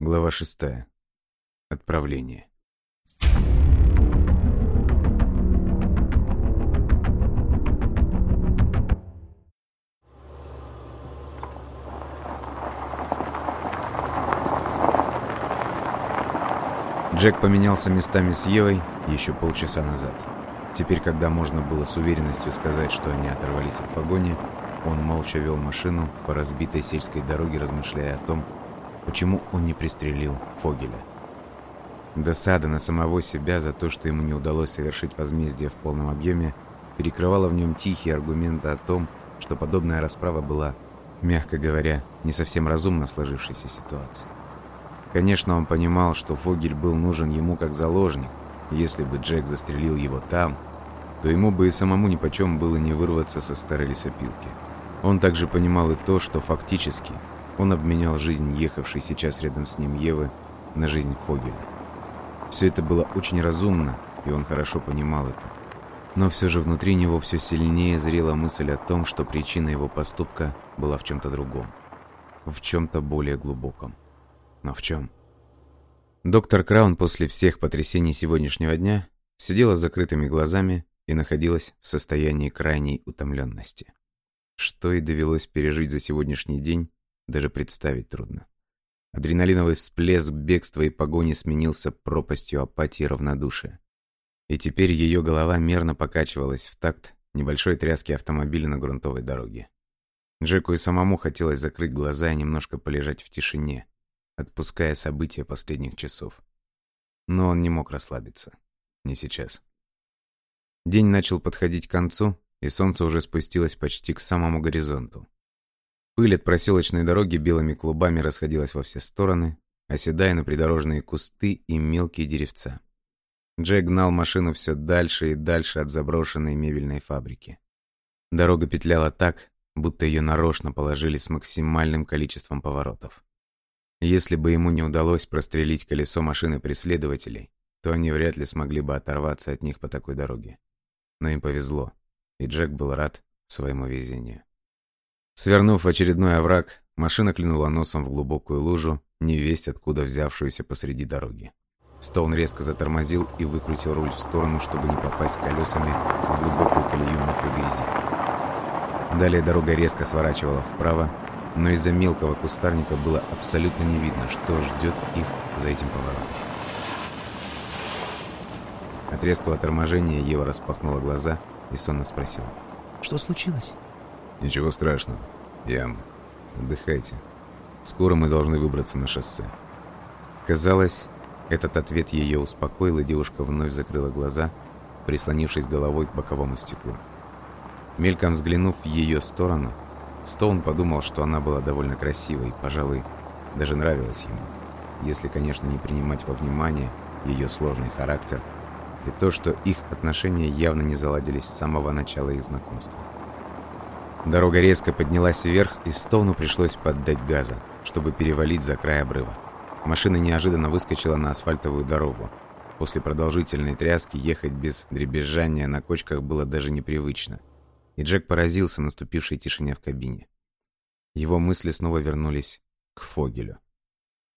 Глава шестая. Отправление. Джек поменялся местами с Евой еще полчаса назад. Теперь, когда можно было с уверенностью сказать, что они оторвались от погони, он молча вел машину по разбитой сельской дороге, размышляя о том, почему он не пристрелил Фогеля. Досада на самого себя за то, что ему не удалось совершить возмездие в полном объеме, перекрывала в нем тихие аргументы о том, что подобная расправа была, мягко говоря, не совсем разумна в сложившейся ситуации. Конечно, он понимал, что Фогель был нужен ему как заложник, если бы Джек застрелил его там, то ему бы и самому нипочем было не вырваться со старой лесопилки. Он также понимал и то, что фактически он обменял жизнь ехавшей сейчас рядом с ним Евы на жизнь Фогеля. Все это было очень разумно, и он хорошо понимал это. Но все же внутри него все сильнее зрела мысль о том, что причина его поступка была в чем-то другом. В чем-то более глубоком. Но в чем? Доктор Краун после всех потрясений сегодняшнего дня сидела с закрытыми глазами и находилась в состоянии крайней утомленности. Что и довелось пережить за сегодняшний день, даже представить трудно. Адреналиновый всплеск бегства и погони сменился пропастью апатии и равнодушия. И теперь ее голова мерно покачивалась в такт небольшой тряски автомобиля на грунтовой дороге. Джеку и самому хотелось закрыть глаза и немножко полежать в тишине, отпуская события последних часов. Но он не мог расслабиться. Не сейчас. День начал подходить к концу, и солнце уже спустилось почти к самому горизонту. Пыль от проселочной дороги белыми клубами расходилась во все стороны, оседая на придорожные кусты и мелкие деревца. Джек гнал машину все дальше и дальше от заброшенной мебельной фабрики. Дорога петляла так, будто ее нарочно положили с максимальным количеством поворотов. Если бы ему не удалось прострелить колесо машины преследователей, то они вряд ли смогли бы оторваться от них по такой дороге. Но им повезло, и Джек был рад своему везению. Свернув в очередной овраг, машина клюнула носом в глубокую лужу, невесть откуда взявшуюся посреди дороги. Стоун резко затормозил и выкрутил руль в сторону, чтобы не попасть колесами в глубокую колею мокрой грязи. Далее дорога резко сворачивала вправо, но из-за мелкого кустарника было абсолютно не видно, что ждет их за этим поворотом. От резкого торможения Ева распахнула глаза и сонно спросила. «Что случилось?» «Ничего страшного. Яма. Отдыхайте. Скоро мы должны выбраться на шоссе». Казалось, этот ответ ее успокоил, и девушка вновь закрыла глаза, прислонившись головой к боковому стеклу. Мельком взглянув в ее сторону, Стоун подумал, что она была довольно красивой, пожалуй, даже нравилась ему, если, конечно, не принимать во внимание ее сложный характер и то, что их отношения явно не заладились с самого начала их знакомства. Дорога резко поднялась вверх, и Стоуну пришлось поддать газа, чтобы перевалить за край обрыва. Машина неожиданно выскочила на асфальтовую дорогу. После продолжительной тряски ехать без дребезжания на кочках было даже непривычно – и Джек поразился наступившей тишине в кабине. Его мысли снова вернулись к Фогелю.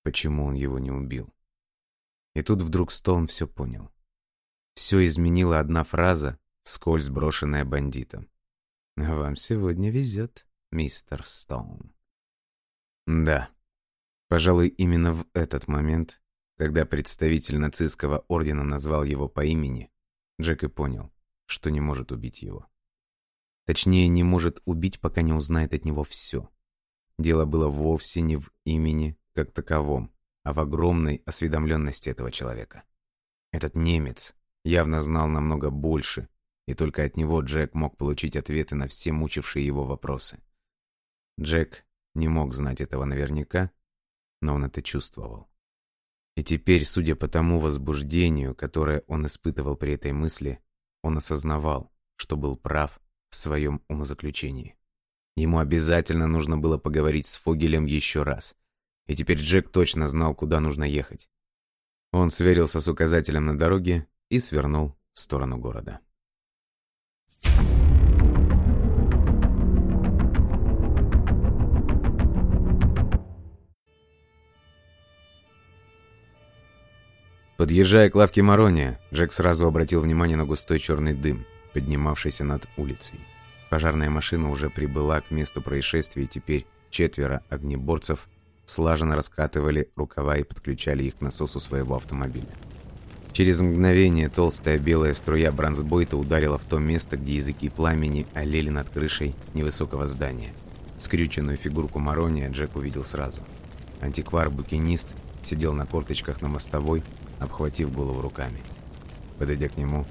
Почему он его не убил? И тут вдруг Стоун все понял. Все изменила одна фраза, вскользь брошенная бандитом. «Вам сегодня везет, мистер Стоун». Да, пожалуй, именно в этот момент, когда представитель нацистского ордена назвал его по имени, Джек и понял, что не может убить его. Точнее, не может убить, пока не узнает от него все. Дело было вовсе не в имени как таковом, а в огромной осведомленности этого человека. Этот немец явно знал намного больше, и только от него Джек мог получить ответы на все мучившие его вопросы. Джек не мог знать этого наверняка, но он это чувствовал. И теперь, судя по тому возбуждению, которое он испытывал при этой мысли, он осознавал, что был прав в своем умозаключении. Ему обязательно нужно было поговорить с Фогелем еще раз. И теперь Джек точно знал, куда нужно ехать. Он сверился с указателем на дороге и свернул в сторону города. Подъезжая к лавке Марония, Джек сразу обратил внимание на густой черный дым, поднимавшийся над улицей. Пожарная машина уже прибыла к месту происшествия, и теперь четверо огнеборцев слаженно раскатывали рукава и подключали их к насосу своего автомобиля. Через мгновение толстая белая струя бронзбойта ударила в то место, где языки пламени олели над крышей невысокого здания. Скрюченную фигурку Марония Джек увидел сразу. Антиквар-букинист сидел на корточках на мостовой, обхватив голову руками. Подойдя к нему,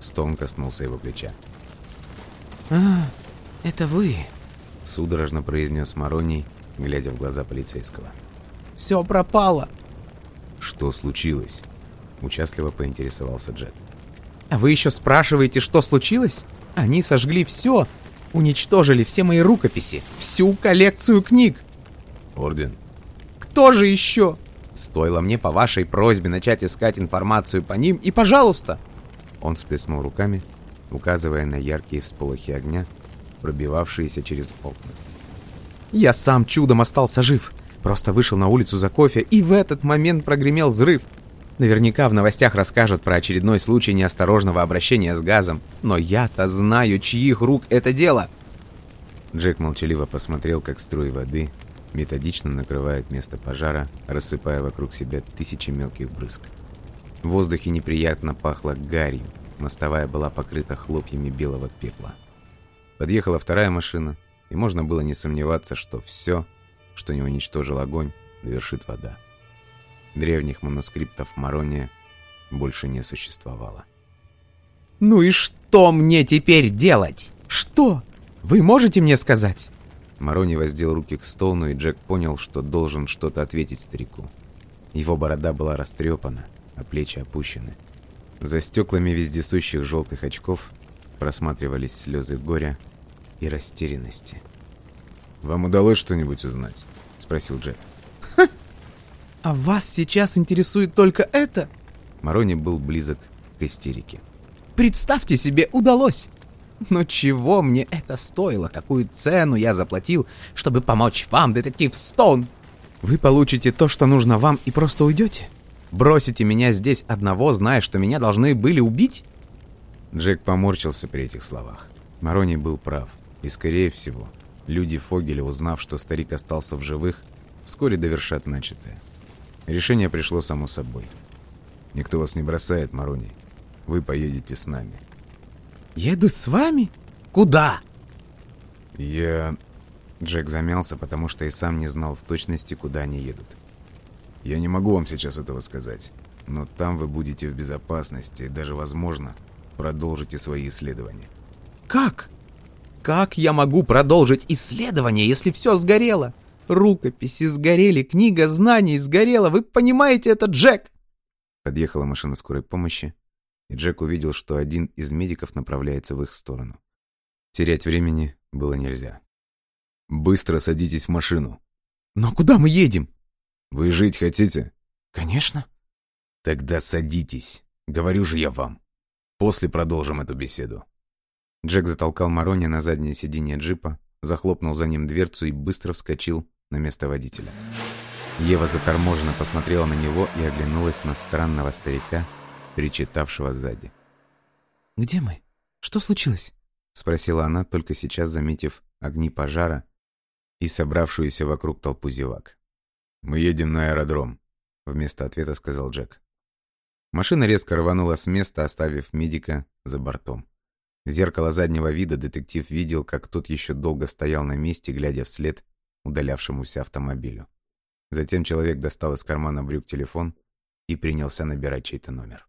Стоун коснулся его плеча. «А, это вы?» — судорожно произнес Мароний, глядя в глаза полицейского. «Все пропало!» «Что случилось?» — участливо поинтересовался Джек. «А вы еще спрашиваете, что случилось? Они сожгли все, уничтожили все мои рукописи, всю коллекцию книг!» «Орден?» «Кто же еще?» Стоило мне по вашей просьбе начать искать информацию по ним, и пожалуйста!» Он всплеснул руками, указывая на яркие всполохи огня, пробивавшиеся через окна. «Я сам чудом остался жив. Просто вышел на улицу за кофе, и в этот момент прогремел взрыв. Наверняка в новостях расскажут про очередной случай неосторожного обращения с газом. Но я-то знаю, чьих рук это дело!» Джек молчаливо посмотрел, как струи воды методично накрывает место пожара, рассыпая вокруг себя тысячи мелких брызг. В воздухе неприятно пахло гарью, мостовая была покрыта хлопьями белого пепла. Подъехала вторая машина, и можно было не сомневаться, что все, что не уничтожил огонь, довершит вода. Древних манускриптов Марония больше не существовало. «Ну и что мне теперь делать? Что? Вы можете мне сказать?» Марони воздел руки к Стоуну, и Джек понял, что должен что-то ответить старику. Его борода была растрепана, а плечи опущены. За стеклами вездесущих желтых очков просматривались слезы горя и растерянности. «Вам удалось что-нибудь узнать?» — спросил Джек. «Ха! А вас сейчас интересует только это?» Марони был близок к истерике. «Представьте себе, удалось! Но чего мне это стоило? Какую цену я заплатил, чтобы помочь вам, детектив Стоун? Вы получите то, что нужно вам, и просто уйдете? Бросите меня здесь одного, зная, что меня должны были убить?» Джек поморщился при этих словах. Марони был прав. И, скорее всего, люди Фогеля, узнав, что старик остался в живых, вскоре довершат начатое. Решение пришло само собой. «Никто вас не бросает, Марони. Вы поедете с нами». «Еду с вами? Куда?» «Я...» Джек замялся, потому что и сам не знал в точности, куда они едут. «Я не могу вам сейчас этого сказать, но там вы будете в безопасности и даже, возможно, продолжите свои исследования». «Как? Как я могу продолжить исследование, если все сгорело? Рукописи сгорели, книга знаний сгорела, вы понимаете это, Джек?» Подъехала машина скорой помощи, и Джек увидел, что один из медиков направляется в их сторону. Терять времени было нельзя. «Быстро садитесь в машину». «Но куда мы едем?» «Вы жить хотите?» «Конечно». «Тогда садитесь. Говорю же я вам. После продолжим эту беседу». Джек затолкал Марони на заднее сиденье джипа, захлопнул за ним дверцу и быстро вскочил на место водителя. Ева заторможенно посмотрела на него и оглянулась на странного старика, причитавшего сзади. «Где мы? Что случилось?» — спросила она, только сейчас заметив огни пожара и собравшуюся вокруг толпу зевак. «Мы едем на аэродром», — вместо ответа сказал Джек. Машина резко рванула с места, оставив медика за бортом. В зеркало заднего вида детектив видел, как тот еще долго стоял на месте, глядя вслед удалявшемуся автомобилю. Затем человек достал из кармана брюк телефон и принялся набирать чей-то номер.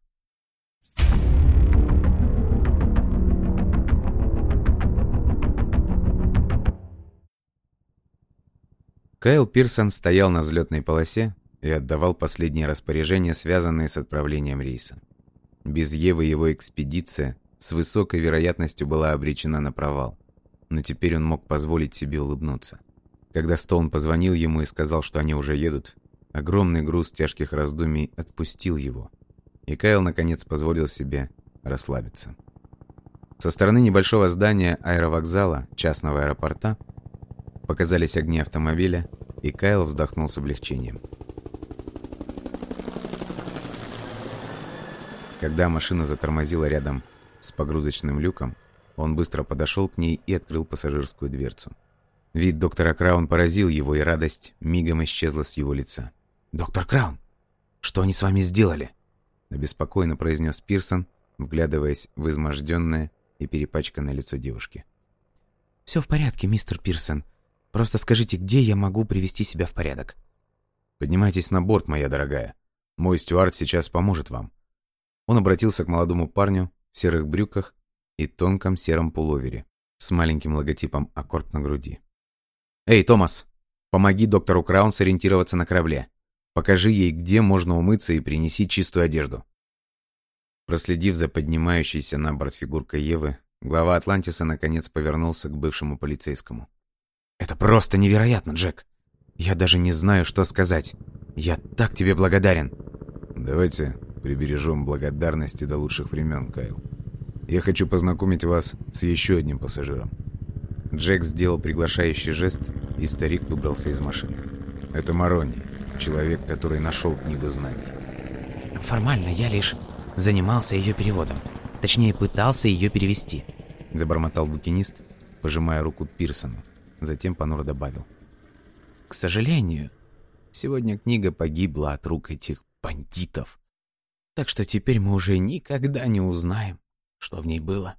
Кайл Пирсон стоял на взлетной полосе и отдавал последние распоряжения, связанные с отправлением рейса. Без Евы его экспедиция с высокой вероятностью была обречена на провал. Но теперь он мог позволить себе улыбнуться. Когда Стоун позвонил ему и сказал, что они уже едут, огромный груз тяжких раздумий отпустил его. И Кайл, наконец, позволил себе расслабиться. Со стороны небольшого здания аэровокзала, частного аэропорта, показались огни автомобиля, и Кайл вздохнул с облегчением. Когда машина затормозила рядом с погрузочным люком, он быстро подошел к ней и открыл пассажирскую дверцу. Вид доктора Краун поразил его, и радость мигом исчезла с его лица. «Доктор Краун, что они с вами сделали?» обеспокоенно произнес Пирсон, вглядываясь в изможденное и перепачканное лицо девушки. «Все в порядке, мистер Пирсон. Просто скажите, где я могу привести себя в порядок?» «Поднимайтесь на борт, моя дорогая. Мой стюард сейчас поможет вам». Он обратился к молодому парню в серых брюках и тонком сером пуловере с маленьким логотипом «Аккорд» на груди. «Эй, Томас, помоги доктору Краун сориентироваться на корабле. Покажи ей, где можно умыться и принеси чистую одежду». Проследив за поднимающейся на борт фигуркой Евы, глава Атлантиса наконец повернулся к бывшему полицейскому. «Это просто невероятно, Джек! Я даже не знаю, что сказать. Я так тебе благодарен!» «Давайте прибережем благодарности до лучших времен, Кайл. Я хочу познакомить вас с еще одним пассажиром». Джек сделал приглашающий жест, и старик выбрался из машины. «Это Марони, человек, который нашел книгу знаний». «Формально я лишь занимался ее переводом. Точнее, пытался ее перевести», — забормотал букинист, пожимая руку Пирсону. Затем понуро добавил. «К сожалению, сегодня книга погибла от рук этих бандитов. Так что теперь мы уже никогда не узнаем, что в ней было».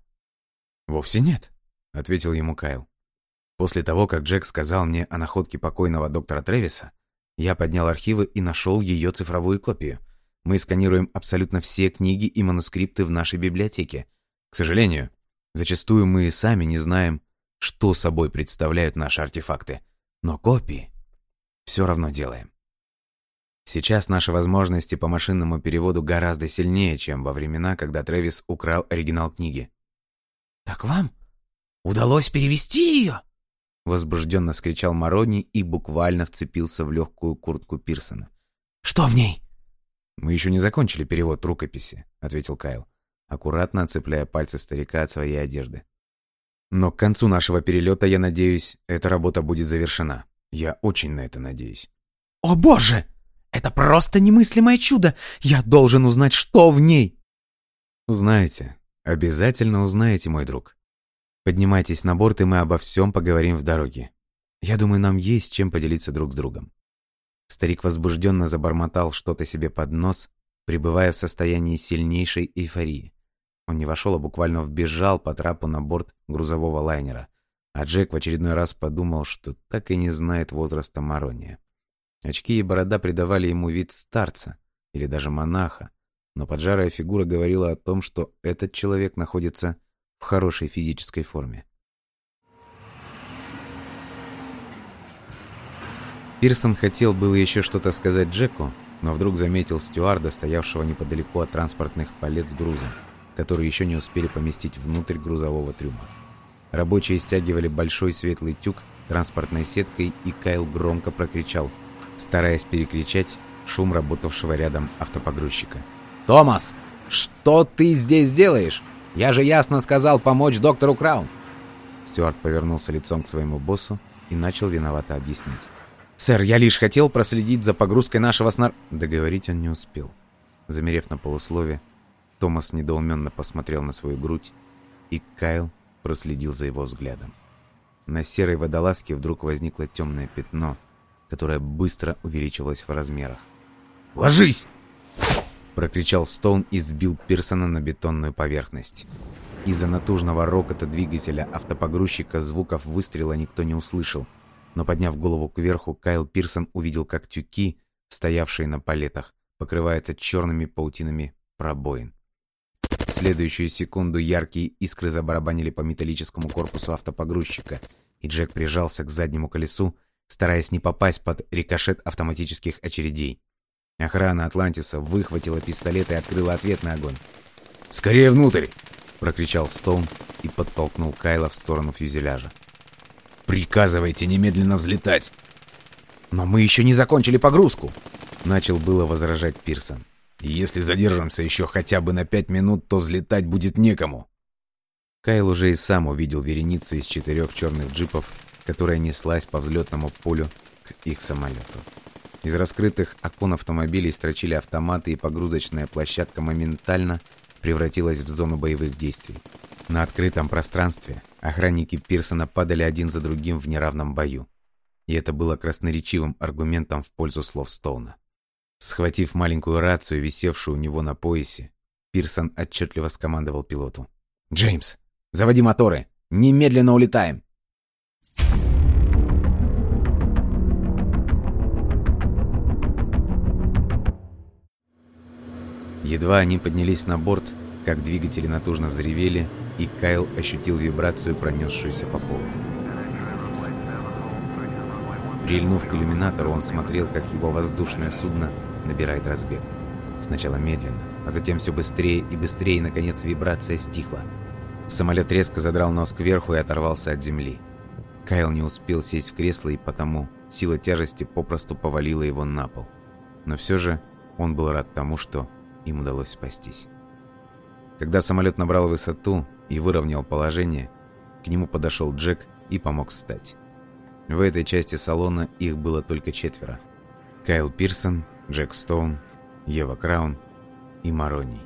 «Вовсе нет», — ответил ему Кайл. После того, как Джек сказал мне о находке покойного доктора Тревиса, я поднял архивы и нашел ее цифровую копию. Мы сканируем абсолютно все книги и манускрипты в нашей библиотеке. К сожалению, зачастую мы и сами не знаем, что собой представляют наши артефакты. Но копии все равно делаем. Сейчас наши возможности по машинному переводу гораздо сильнее, чем во времена, когда Трэвис украл оригинал книги. «Так вам удалось перевести ее?» Возбужденно вскричал Марони и буквально вцепился в легкую куртку Пирсона. «Что в ней?» «Мы еще не закончили перевод рукописи», — ответил Кайл, аккуратно отцепляя пальцы старика от своей одежды. «Но к концу нашего перелета, я надеюсь, эта работа будет завершена. Я очень на это надеюсь». «О боже! Это просто немыслимое чудо! Я должен узнать, что в ней!» «Узнаете. Обязательно узнаете, мой друг. Поднимайтесь на борт, и мы обо всем поговорим в дороге. Я думаю, нам есть чем поделиться друг с другом». Старик возбужденно забормотал что-то себе под нос, пребывая в состоянии сильнейшей эйфории. Он не вошел, а буквально вбежал по трапу на борт грузового лайнера, а Джек в очередной раз подумал, что так и не знает возраста Марония. Очки и борода придавали ему вид старца или даже монаха, но поджарая фигура говорила о том, что этот человек находится в хорошей физической форме. Пирсон хотел было еще что-то сказать Джеку, но вдруг заметил стюарда, стоявшего неподалеку от транспортных палет с грузом, которые еще не успели поместить внутрь грузового трюма. Рабочие стягивали большой светлый тюк транспортной сеткой, и Кайл громко прокричал, стараясь перекричать шум работавшего рядом автопогрузчика. «Томас, что ты здесь делаешь?» Я же ясно сказал помочь доктору Краун. Стюарт повернулся лицом к своему боссу и начал виновато объяснять. «Сэр, я лишь хотел проследить за погрузкой нашего снар...» Договорить он не успел. Замерев на полуслове, Томас недоуменно посмотрел на свою грудь, и Кайл проследил за его взглядом. На серой водолазке вдруг возникло темное пятно, которое быстро увеличивалось в размерах. «Ложись!» Прокричал Стоун и сбил Пирсона на бетонную поверхность. Из-за натужного рокота двигателя автопогрузчика звуков выстрела никто не услышал, но подняв голову кверху, Кайл Пирсон увидел, как тюки, стоявшие на палетах, покрываются черными паутинами пробоин. В следующую секунду яркие искры забарабанили по металлическому корпусу автопогрузчика, и Джек прижался к заднему колесу, стараясь не попасть под рикошет автоматических очередей. Охрана Атлантиса выхватила пистолет и открыла ответный огонь. «Скорее внутрь!» — прокричал Стоун и подтолкнул Кайла в сторону фюзеляжа. «Приказывайте немедленно взлетать!» «Но мы еще не закончили погрузку!» — начал было возражать Пирсон. «Если задержимся еще хотя бы на пять минут, то взлетать будет некому!» Кайл уже и сам увидел вереницу из четырех черных джипов, которая неслась по взлетному полю к их самолету. Из раскрытых окон автомобилей строчили автоматы, и погрузочная площадка моментально превратилась в зону боевых действий. На открытом пространстве охранники Пирсона падали один за другим в неравном бою. И это было красноречивым аргументом в пользу слов Стоуна. Схватив маленькую рацию, висевшую у него на поясе, Пирсон отчетливо скомандовал пилоту. «Джеймс, заводи моторы! Немедленно улетаем!» Едва они поднялись на борт, как двигатели натужно взревели, и Кайл ощутил вибрацию, пронесшуюся по полу. Прильнув к иллюминатору, он смотрел, как его воздушное судно набирает разбег. Сначала медленно, а затем все быстрее и быстрее, и, наконец, вибрация стихла. Самолет резко задрал нос кверху и оторвался от земли. Кайл не успел сесть в кресло, и потому сила тяжести попросту повалила его на пол. Но все же он был рад тому, что им удалось спастись. Когда самолет набрал высоту и выровнял положение, к нему подошел Джек и помог встать. В этой части салона их было только четверо. Кайл Пирсон, Джек Стоун, Ева Краун и Мароний.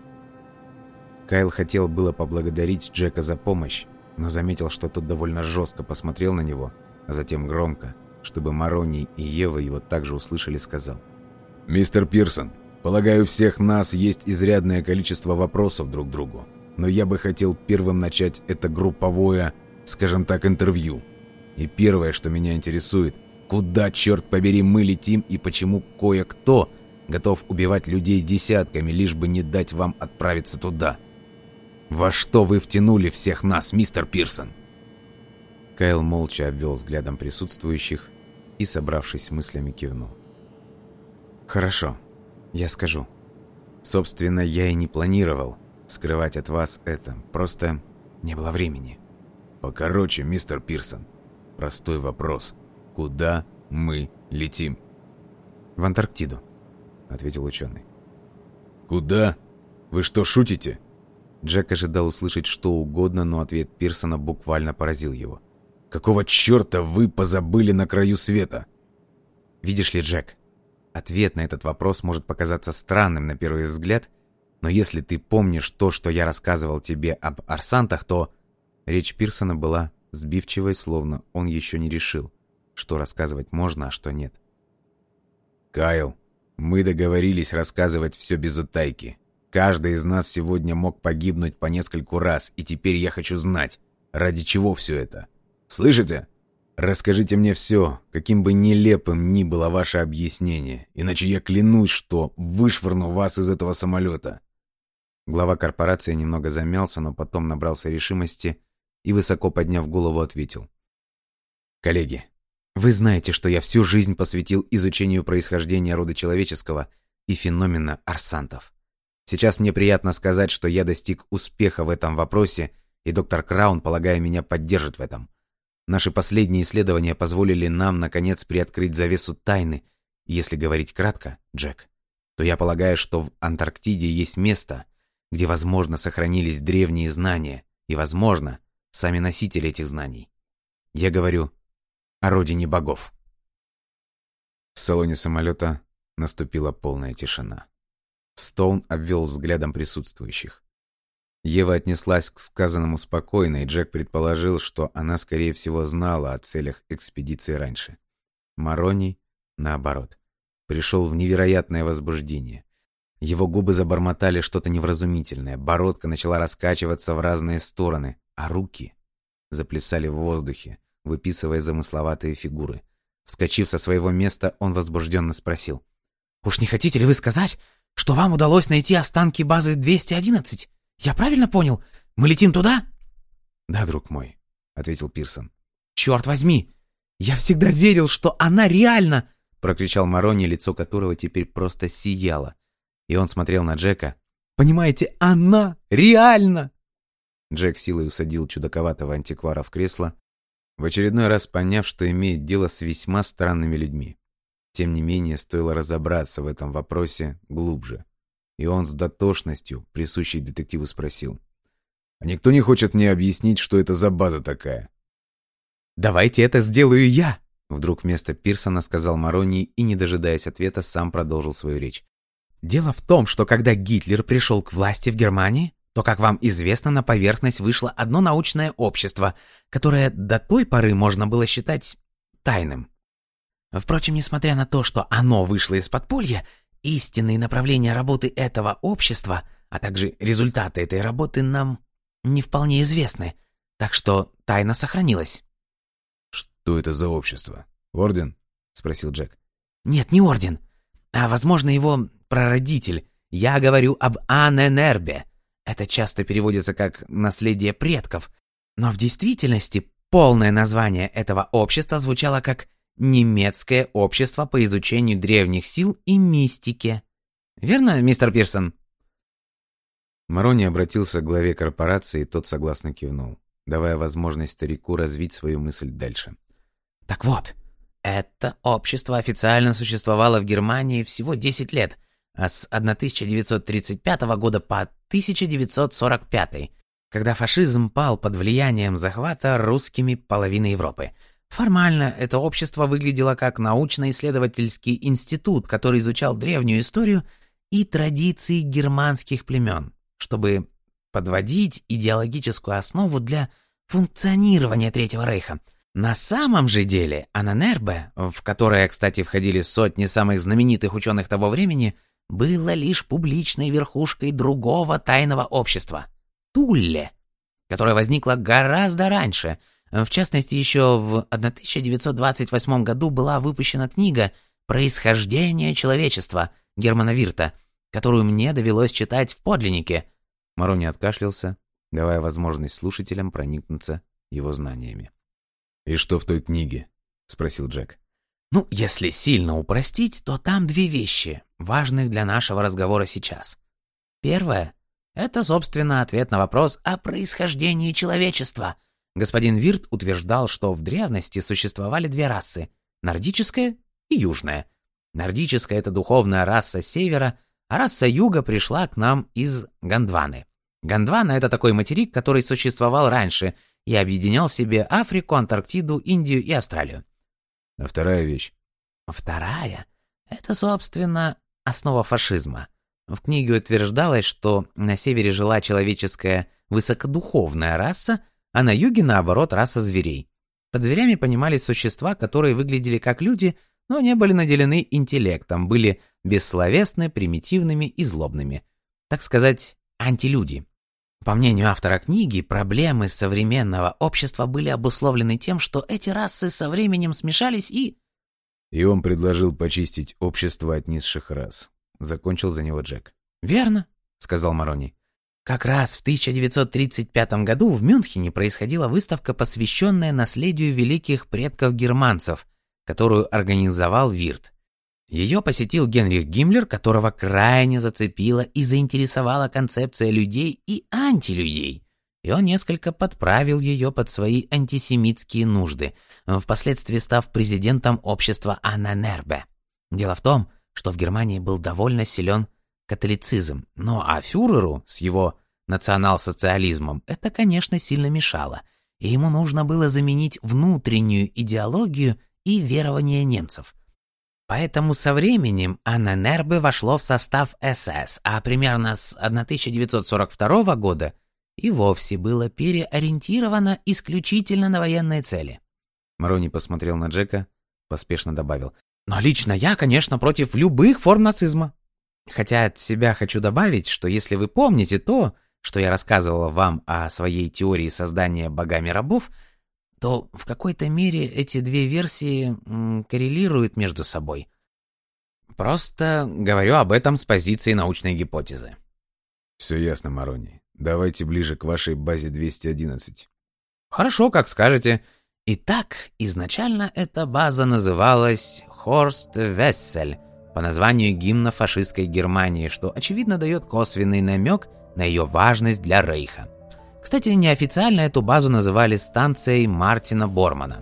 Кайл хотел было поблагодарить Джека за помощь, но заметил, что тот довольно жестко посмотрел на него, а затем громко, чтобы Мароний и Ева его также услышали, сказал. «Мистер Пирсон, Полагаю, у всех нас есть изрядное количество вопросов друг к другу. Но я бы хотел первым начать это групповое, скажем так, интервью. И первое, что меня интересует, куда, черт побери, мы летим и почему кое-кто готов убивать людей десятками, лишь бы не дать вам отправиться туда. Во что вы втянули всех нас, мистер Пирсон? Кайл молча обвел взглядом присутствующих и, собравшись мыслями, кивнул. «Хорошо», я скажу. Собственно, я и не планировал скрывать от вас это. Просто не было времени. Покороче, мистер Пирсон. Простой вопрос. Куда мы летим? В Антарктиду, ответил ученый. Куда? Вы что, шутите? Джек ожидал услышать что угодно, но ответ Пирсона буквально поразил его. «Какого черта вы позабыли на краю света?» «Видишь ли, Джек, Ответ на этот вопрос может показаться странным на первый взгляд, но если ты помнишь то, что я рассказывал тебе об арсантах, то... Речь Пирсона была сбивчивой, словно он еще не решил, что рассказывать можно, а что нет. «Кайл, мы договорились рассказывать все без утайки. Каждый из нас сегодня мог погибнуть по нескольку раз, и теперь я хочу знать, ради чего все это. Слышите?» Расскажите мне все, каким бы нелепым ни было ваше объяснение, иначе я клянусь, что вышвырну вас из этого самолета». Глава корпорации немного замялся, но потом набрался решимости и, высоко подняв голову, ответил. «Коллеги, вы знаете, что я всю жизнь посвятил изучению происхождения рода человеческого и феномена арсантов. Сейчас мне приятно сказать, что я достиг успеха в этом вопросе, и доктор Краун, полагаю, меня поддержит в этом. Наши последние исследования позволили нам, наконец, приоткрыть завесу тайны. если говорить кратко, Джек, то я полагаю, что в Антарктиде есть место, где, возможно, сохранились древние знания и, возможно, сами носители этих знаний. Я говорю о родине богов. В салоне самолета наступила полная тишина. Стоун обвел взглядом присутствующих. Ева отнеслась к сказанному спокойно, и Джек предположил, что она, скорее всего, знала о целях экспедиции раньше. Марони, наоборот, пришел в невероятное возбуждение. Его губы забормотали что-то невразумительное, бородка начала раскачиваться в разные стороны, а руки заплясали в воздухе, выписывая замысловатые фигуры. Вскочив со своего места, он возбужденно спросил. «Уж не хотите ли вы сказать, что вам удалось найти останки базы 211?» «Я правильно понял? Мы летим туда?» «Да, друг мой», — ответил Пирсон. «Черт возьми! Я всегда верил, что она реально!» — прокричал Марони, лицо которого теперь просто сияло. И он смотрел на Джека. «Понимаете, она реально!» Джек силой усадил чудаковатого антиквара в кресло, в очередной раз поняв, что имеет дело с весьма странными людьми. Тем не менее, стоило разобраться в этом вопросе глубже и он с дотошностью, присущей детективу, спросил. «А никто не хочет мне объяснить, что это за база такая?» «Давайте это сделаю я!» Вдруг вместо Пирсона сказал Марони и, не дожидаясь ответа, сам продолжил свою речь. Дело в том, что когда Гитлер пришел к власти в Германии, то, как вам известно, на поверхность вышло одно научное общество, которое до той поры можно было считать тайным. Впрочем, несмотря на то, что оно вышло из подполья, истинные направления работы этого общества, а также результаты этой работы нам не вполне известны, так что тайна сохранилась. «Что это за общество? Орден?» — спросил Джек. «Нет, не орден, а, возможно, его прародитель. Я говорю об Аненербе. Это часто переводится как «наследие предков», но в действительности полное название этого общества звучало как «Немецкое общество по изучению древних сил и мистики». Верно, мистер Пирсон? Марони обратился к главе корпорации, и тот согласно кивнул, давая возможность старику развить свою мысль дальше. Так вот, это общество официально существовало в Германии всего 10 лет, а с 1935 года по 1945, когда фашизм пал под влиянием захвата русскими половины Европы. Формально это общество выглядело как научно-исследовательский институт, который изучал древнюю историю и традиции германских племен, чтобы подводить идеологическую основу для функционирования Третьего Рейха – на самом же деле Ананербе, в которое, кстати, входили сотни самых знаменитых ученых того времени, было лишь публичной верхушкой другого тайного общества — Тулле, которое возникло гораздо раньше. В частности, еще в 1928 году была выпущена книга «Происхождение человечества» Германа Вирта, которую мне довелось читать в подлиннике. Марони откашлялся, давая возможность слушателям проникнуться его знаниями. «И что в той книге?» — спросил Джек. «Ну, если сильно упростить, то там две вещи, важных для нашего разговора сейчас. Первое — это, собственно, ответ на вопрос о происхождении человечества. Господин Вирт утверждал, что в древности существовали две расы — нордическая и южная. Нордическая — это духовная раса севера, а раса юга пришла к нам из Гондваны. Гондвана — это такой материк, который существовал раньше — и объединял в себе Африку, Антарктиду, Индию и Австралию. А вторая вещь? Вторая — это, собственно, основа фашизма. В книге утверждалось, что на севере жила человеческая высокодуховная раса, а на юге, наоборот, раса зверей. Под зверями понимались существа, которые выглядели как люди, но не были наделены интеллектом, были бессловесны, примитивными и злобными. Так сказать, антилюди. По мнению автора книги, проблемы современного общества были обусловлены тем, что эти расы со временем смешались и... И он предложил почистить общество от низших рас. Закончил за него Джек. «Верно», — сказал Марони. Как раз в 1935 году в Мюнхене происходила выставка, посвященная наследию великих предков германцев, которую организовал Вирт. Ее посетил Генрих Гиммлер, которого крайне зацепила и заинтересовала концепция людей и антилюдей. И он несколько подправил ее под свои антисемитские нужды, впоследствии став президентом общества Ананербе. Дело в том, что в Германии был довольно силен католицизм, но а фюреру с его национал-социализмом это, конечно, сильно мешало, и ему нужно было заменить внутреннюю идеологию и верование немцев – Поэтому со временем Анненербе вошло в состав СС, а примерно с 1942 года и вовсе было переориентировано исключительно на военные цели. Марони посмотрел на Джека, поспешно добавил. «Но лично я, конечно, против любых форм нацизма. Хотя от себя хочу добавить, что если вы помните то, что я рассказывала вам о своей теории создания богами рабов, то в какой-то мере эти две версии коррелируют между собой. Просто говорю об этом с позиции научной гипотезы. Все ясно, Марони. Давайте ближе к вашей базе 211. Хорошо, как скажете. Итак, изначально эта база называлась Хорст Вессель по названию гимна фашистской Германии, что очевидно дает косвенный намек на ее важность для Рейха. Кстати, неофициально эту базу называли станцией Мартина Бормана.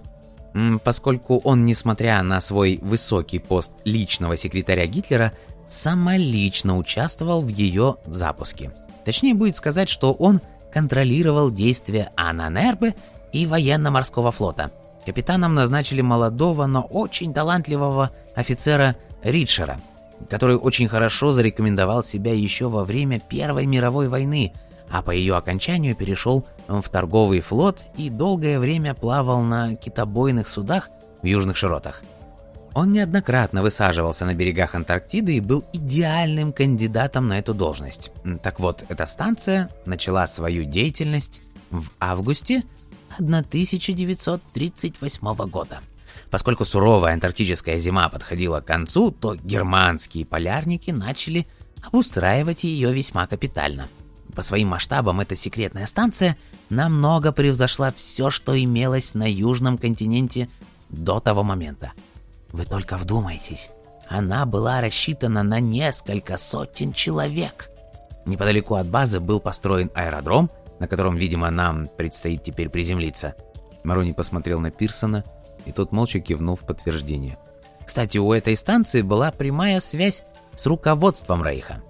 Поскольку он, несмотря на свой высокий пост личного секретаря Гитлера, самолично участвовал в ее запуске. Точнее будет сказать, что он контролировал действия Ананербе и военно-морского флота. капитаном назначили молодого, но очень талантливого офицера Ридшера, который очень хорошо зарекомендовал себя еще во время Первой мировой войны, а по ее окончанию перешел в торговый флот и долгое время плавал на китобойных судах в южных широтах. Он неоднократно высаживался на берегах Антарктиды и был идеальным кандидатом на эту должность. Так вот, эта станция начала свою деятельность в августе 1938 года. Поскольку суровая антарктическая зима подходила к концу, то германские полярники начали обустраивать ее весьма капитально. По своим масштабам эта секретная станция намного превзошла все, что имелось на южном континенте до того момента. Вы только вдумайтесь, она была рассчитана на несколько сотен человек. Неподалеку от базы был построен аэродром, на котором, видимо, нам предстоит теперь приземлиться. Марони посмотрел на Пирсона, и тот молча кивнул в подтверждение. Кстати, у этой станции была прямая связь с руководством Рейха.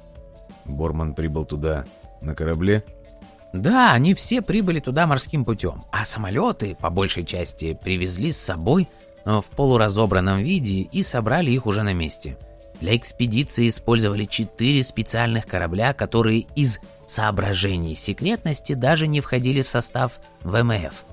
Борман прибыл туда на корабле? Да, они все прибыли туда морским путем, а самолеты, по большей части, привезли с собой в полуразобранном виде и собрали их уже на месте. Для экспедиции использовали четыре специальных корабля, которые из соображений секретности даже не входили в состав ВМФ.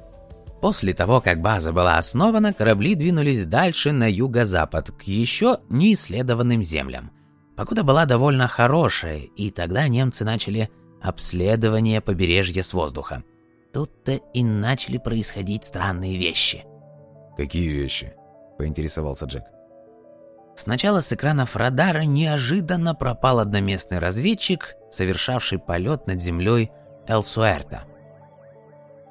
После того, как база была основана, корабли двинулись дальше на юго-запад, к еще неисследованным землям. Погода была довольно хорошая, и тогда немцы начали обследование побережья с воздуха. Тут-то и начали происходить странные вещи. «Какие вещи?» — поинтересовался Джек. Сначала с экранов радара неожиданно пропал одноместный разведчик, совершавший полет над землей Элсуэрта.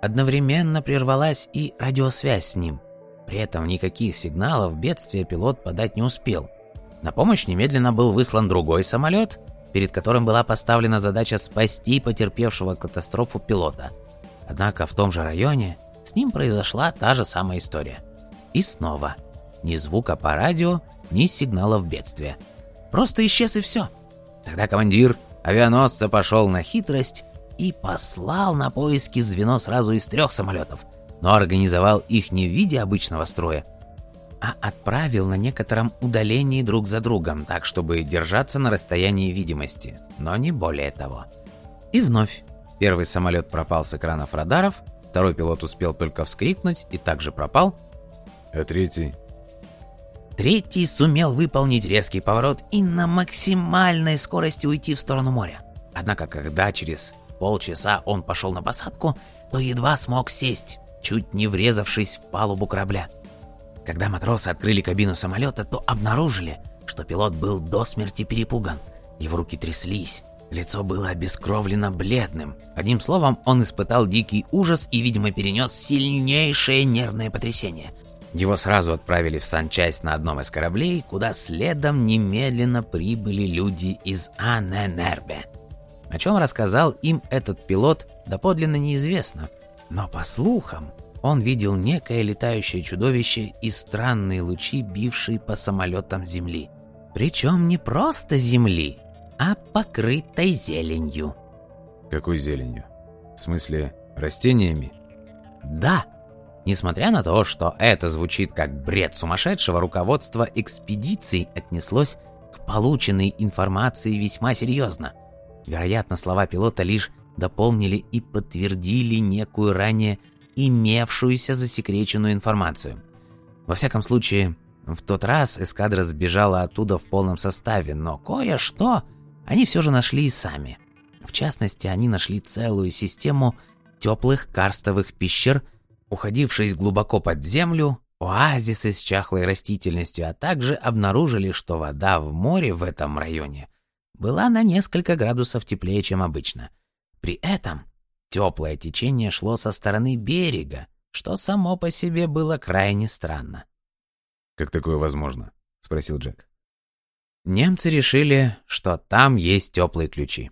Одновременно прервалась и радиосвязь с ним. При этом никаких сигналов бедствия пилот подать не успел. На помощь немедленно был выслан другой самолет, перед которым была поставлена задача спасти потерпевшего катастрофу пилота. Однако в том же районе с ним произошла та же самая история. И снова. Ни звука по радио, ни сигналов бедствия. Просто исчез и все. Тогда командир авианосца пошел на хитрость и послал на поиски звено сразу из трех самолетов, но организовал их не в виде обычного строя, а отправил на некотором удалении друг за другом, так чтобы держаться на расстоянии видимости, но не более того. И вновь. Первый самолет пропал с экранов радаров, второй пилот успел только вскрикнуть и также пропал. А третий? Третий сумел выполнить резкий поворот и на максимальной скорости уйти в сторону моря. Однако, когда через полчаса он пошел на посадку, то едва смог сесть, чуть не врезавшись в палубу корабля. Когда матросы открыли кабину самолета, то обнаружили, что пилот был до смерти перепуган. Его руки тряслись, лицо было обескровлено бледным. Одним словом, он испытал дикий ужас и, видимо, перенес сильнейшее нервное потрясение. Его сразу отправили в санчасть на одном из кораблей, куда следом немедленно прибыли люди из Аненербе. О чем рассказал им этот пилот, доподлинно неизвестно. Но по слухам, он видел некое летающее чудовище и странные лучи, бившие по самолетам Земли. Причем не просто Земли, а покрытой зеленью. Какой зеленью? В смысле, растениями? Да. Несмотря на то, что это звучит как бред сумасшедшего, руководство экспедиции отнеслось к полученной информации весьма серьезно. Вероятно, слова пилота лишь дополнили и подтвердили некую ранее имевшуюся засекреченную информацию. Во всяком случае, в тот раз эскадра сбежала оттуда в полном составе, но кое-что они все же нашли и сами. В частности, они нашли целую систему теплых карстовых пещер, уходившись глубоко под землю, оазисы с чахлой растительностью, а также обнаружили, что вода в море в этом районе была на несколько градусов теплее, чем обычно. При этом Теплое течение шло со стороны берега, что само по себе было крайне странно. «Как такое возможно?» — спросил Джек. Немцы решили, что там есть теплые ключи.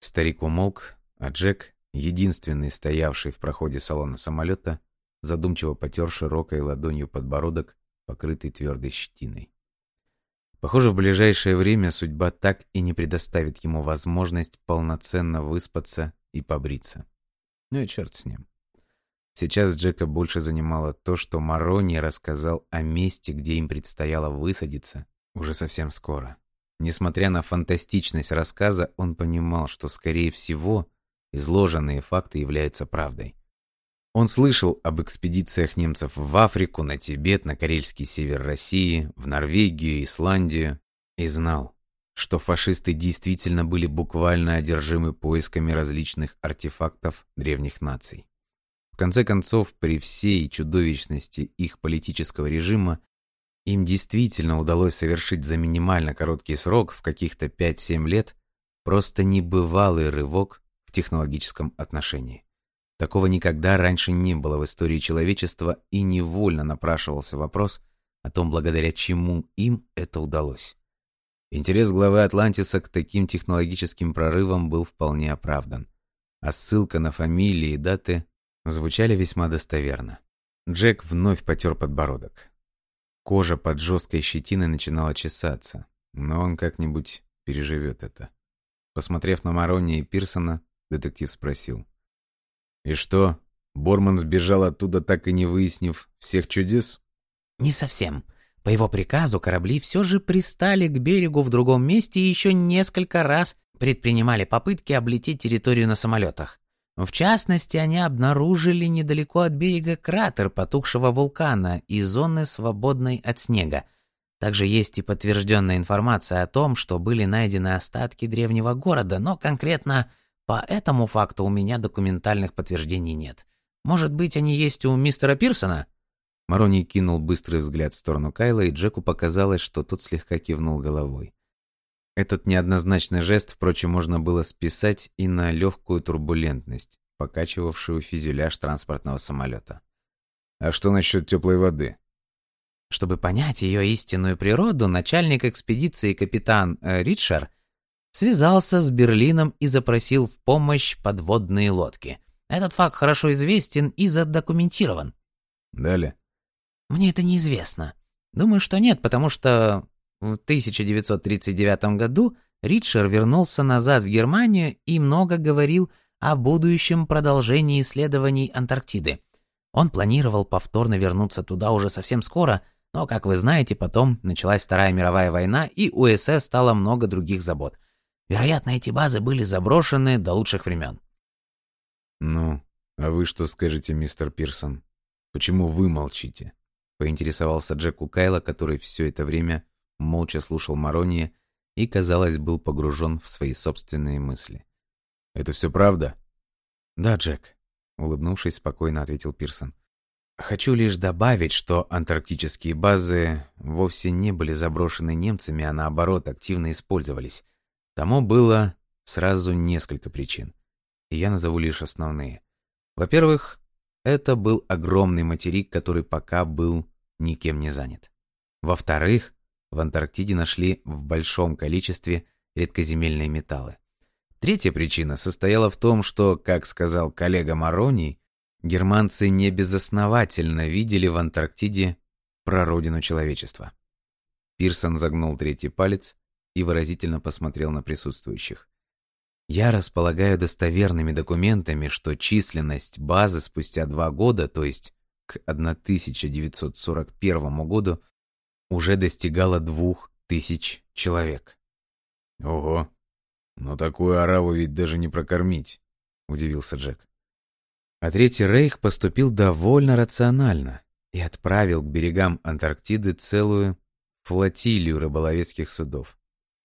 Старик умолк, а Джек, единственный стоявший в проходе салона самолета, задумчиво потер широкой ладонью подбородок, покрытый твердой щетиной. Похоже, в ближайшее время судьба так и не предоставит ему возможность полноценно выспаться и побриться. Ну и черт с ним. Сейчас Джека больше занимало то, что Марони рассказал о месте, где им предстояло высадиться уже совсем скоро. Несмотря на фантастичность рассказа, он понимал, что, скорее всего, изложенные факты являются правдой. Он слышал об экспедициях немцев в Африку, на Тибет, на Карельский север России, в Норвегию, Исландию и знал, что фашисты действительно были буквально одержимы поисками различных артефактов древних наций. В конце концов, при всей чудовищности их политического режима, им действительно удалось совершить за минимально короткий срок, в каких-то 5-7 лет, просто небывалый рывок в технологическом отношении. Такого никогда раньше не было в истории человечества и невольно напрашивался вопрос о том, благодаря чему им это удалось. Интерес главы Атлантиса к таким технологическим прорывам был вполне оправдан, а ссылка на фамилии и даты звучали весьма достоверно. Джек вновь потер подбородок. Кожа под жесткой щетиной начинала чесаться, но он как-нибудь переживет это. Посмотрев на Марони и Пирсона, детектив спросил. «И что, Борман сбежал оттуда, так и не выяснив всех чудес?» «Не совсем. По его приказу корабли все же пристали к берегу в другом месте и еще несколько раз предпринимали попытки облететь территорию на самолетах. В частности, они обнаружили недалеко от берега кратер потухшего вулкана и зоны, свободной от снега. Также есть и подтвержденная информация о том, что были найдены остатки древнего города, но конкретно по этому факту у меня документальных подтверждений нет. Может быть, они есть у мистера Пирсона? Марони кинул быстрый взгляд в сторону Кайла, и Джеку показалось, что тот слегка кивнул головой. Этот неоднозначный жест, впрочем, можно было списать и на легкую турбулентность, покачивавшую фюзеляж транспортного самолета. А что насчет теплой воды? Чтобы понять ее истинную природу, начальник экспедиции капитан э, Ричер связался с Берлином и запросил в помощь подводные лодки. Этот факт хорошо известен и задокументирован. Далее. Мне это неизвестно. Думаю, что нет, потому что в 1939 году Ричер вернулся назад в Германию и много говорил о будущем продолжении исследований Антарктиды. Он планировал повторно вернуться туда уже совсем скоро, но, как вы знаете, потом началась Вторая мировая война, и у СС стало много других забот. Вероятно, эти базы были заброшены до лучших времен. «Ну, а вы что скажете, мистер Пирсон? Почему вы молчите?» Поинтересовался Джек у Кайла, который все это время молча слушал Марония и, казалось, был погружен в свои собственные мысли. «Это все правда?» «Да, Джек», — улыбнувшись, спокойно ответил Пирсон. «Хочу лишь добавить, что антарктические базы вовсе не были заброшены немцами, а наоборот активно использовались. Тому было сразу несколько причин, и я назову лишь основные. Во-первых, это был огромный материк, который пока был никем не занят. Во-вторых, в Антарктиде нашли в большом количестве редкоземельные металлы. Третья причина состояла в том, что, как сказал коллега Марони, германцы не безосновательно видели в Антарктиде прародину человечества. Пирсон загнул третий палец и выразительно посмотрел на присутствующих. Я располагаю достоверными документами, что численность базы спустя два года, то есть к 1941 году, уже достигала двух тысяч человек. «Ого! Но такую ораву ведь даже не прокормить», — удивился Джек. А Третий Рейх поступил довольно рационально и отправил к берегам Антарктиды целую флотилию рыболовецких судов.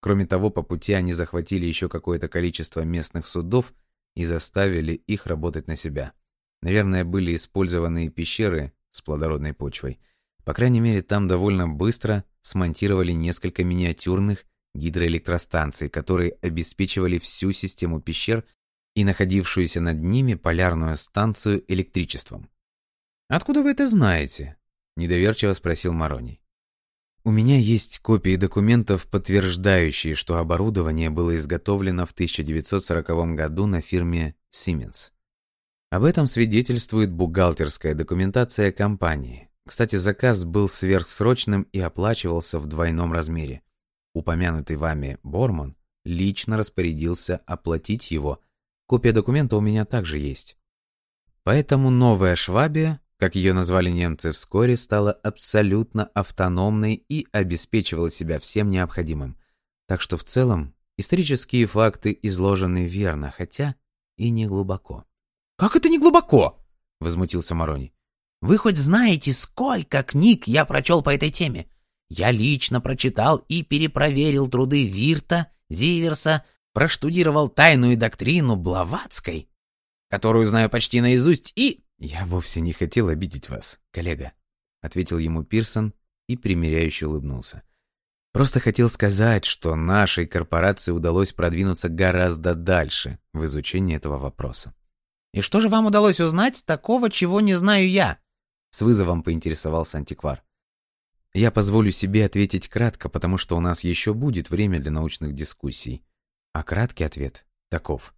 Кроме того, по пути они захватили еще какое-то количество местных судов и заставили их работать на себя. Наверное, были использованы пещеры с плодородной почвой. По крайней мере, там довольно быстро смонтировали несколько миниатюрных гидроэлектростанций, которые обеспечивали всю систему пещер и находившуюся над ними полярную станцию электричеством. «Откуда вы это знаете?» – недоверчиво спросил Мароний. У меня есть копии документов, подтверждающие, что оборудование было изготовлено в 1940 году на фирме Siemens. Об этом свидетельствует бухгалтерская документация компании. Кстати, заказ был сверхсрочным и оплачивался в двойном размере. Упомянутый вами Борман лично распорядился оплатить его. Копия документа у меня также есть. Поэтому новая Швабия, как ее назвали немцы вскоре, стала абсолютно автономной и обеспечивала себя всем необходимым. Так что в целом исторические факты изложены верно, хотя и не глубоко. «Как это не глубоко?» — возмутился Марони. «Вы хоть знаете, сколько книг я прочел по этой теме? Я лично прочитал и перепроверил труды Вирта, Зиверса, проштудировал тайную доктрину Блаватской, которую знаю почти наизусть, и...» «Я вовсе не хотел обидеть вас, коллега», — ответил ему Пирсон и примиряюще улыбнулся. «Просто хотел сказать, что нашей корпорации удалось продвинуться гораздо дальше в изучении этого вопроса. «И что же вам удалось узнать такого, чего не знаю я?» С вызовом поинтересовался антиквар. Я позволю себе ответить кратко, потому что у нас еще будет время для научных дискуссий. А краткий ответ таков.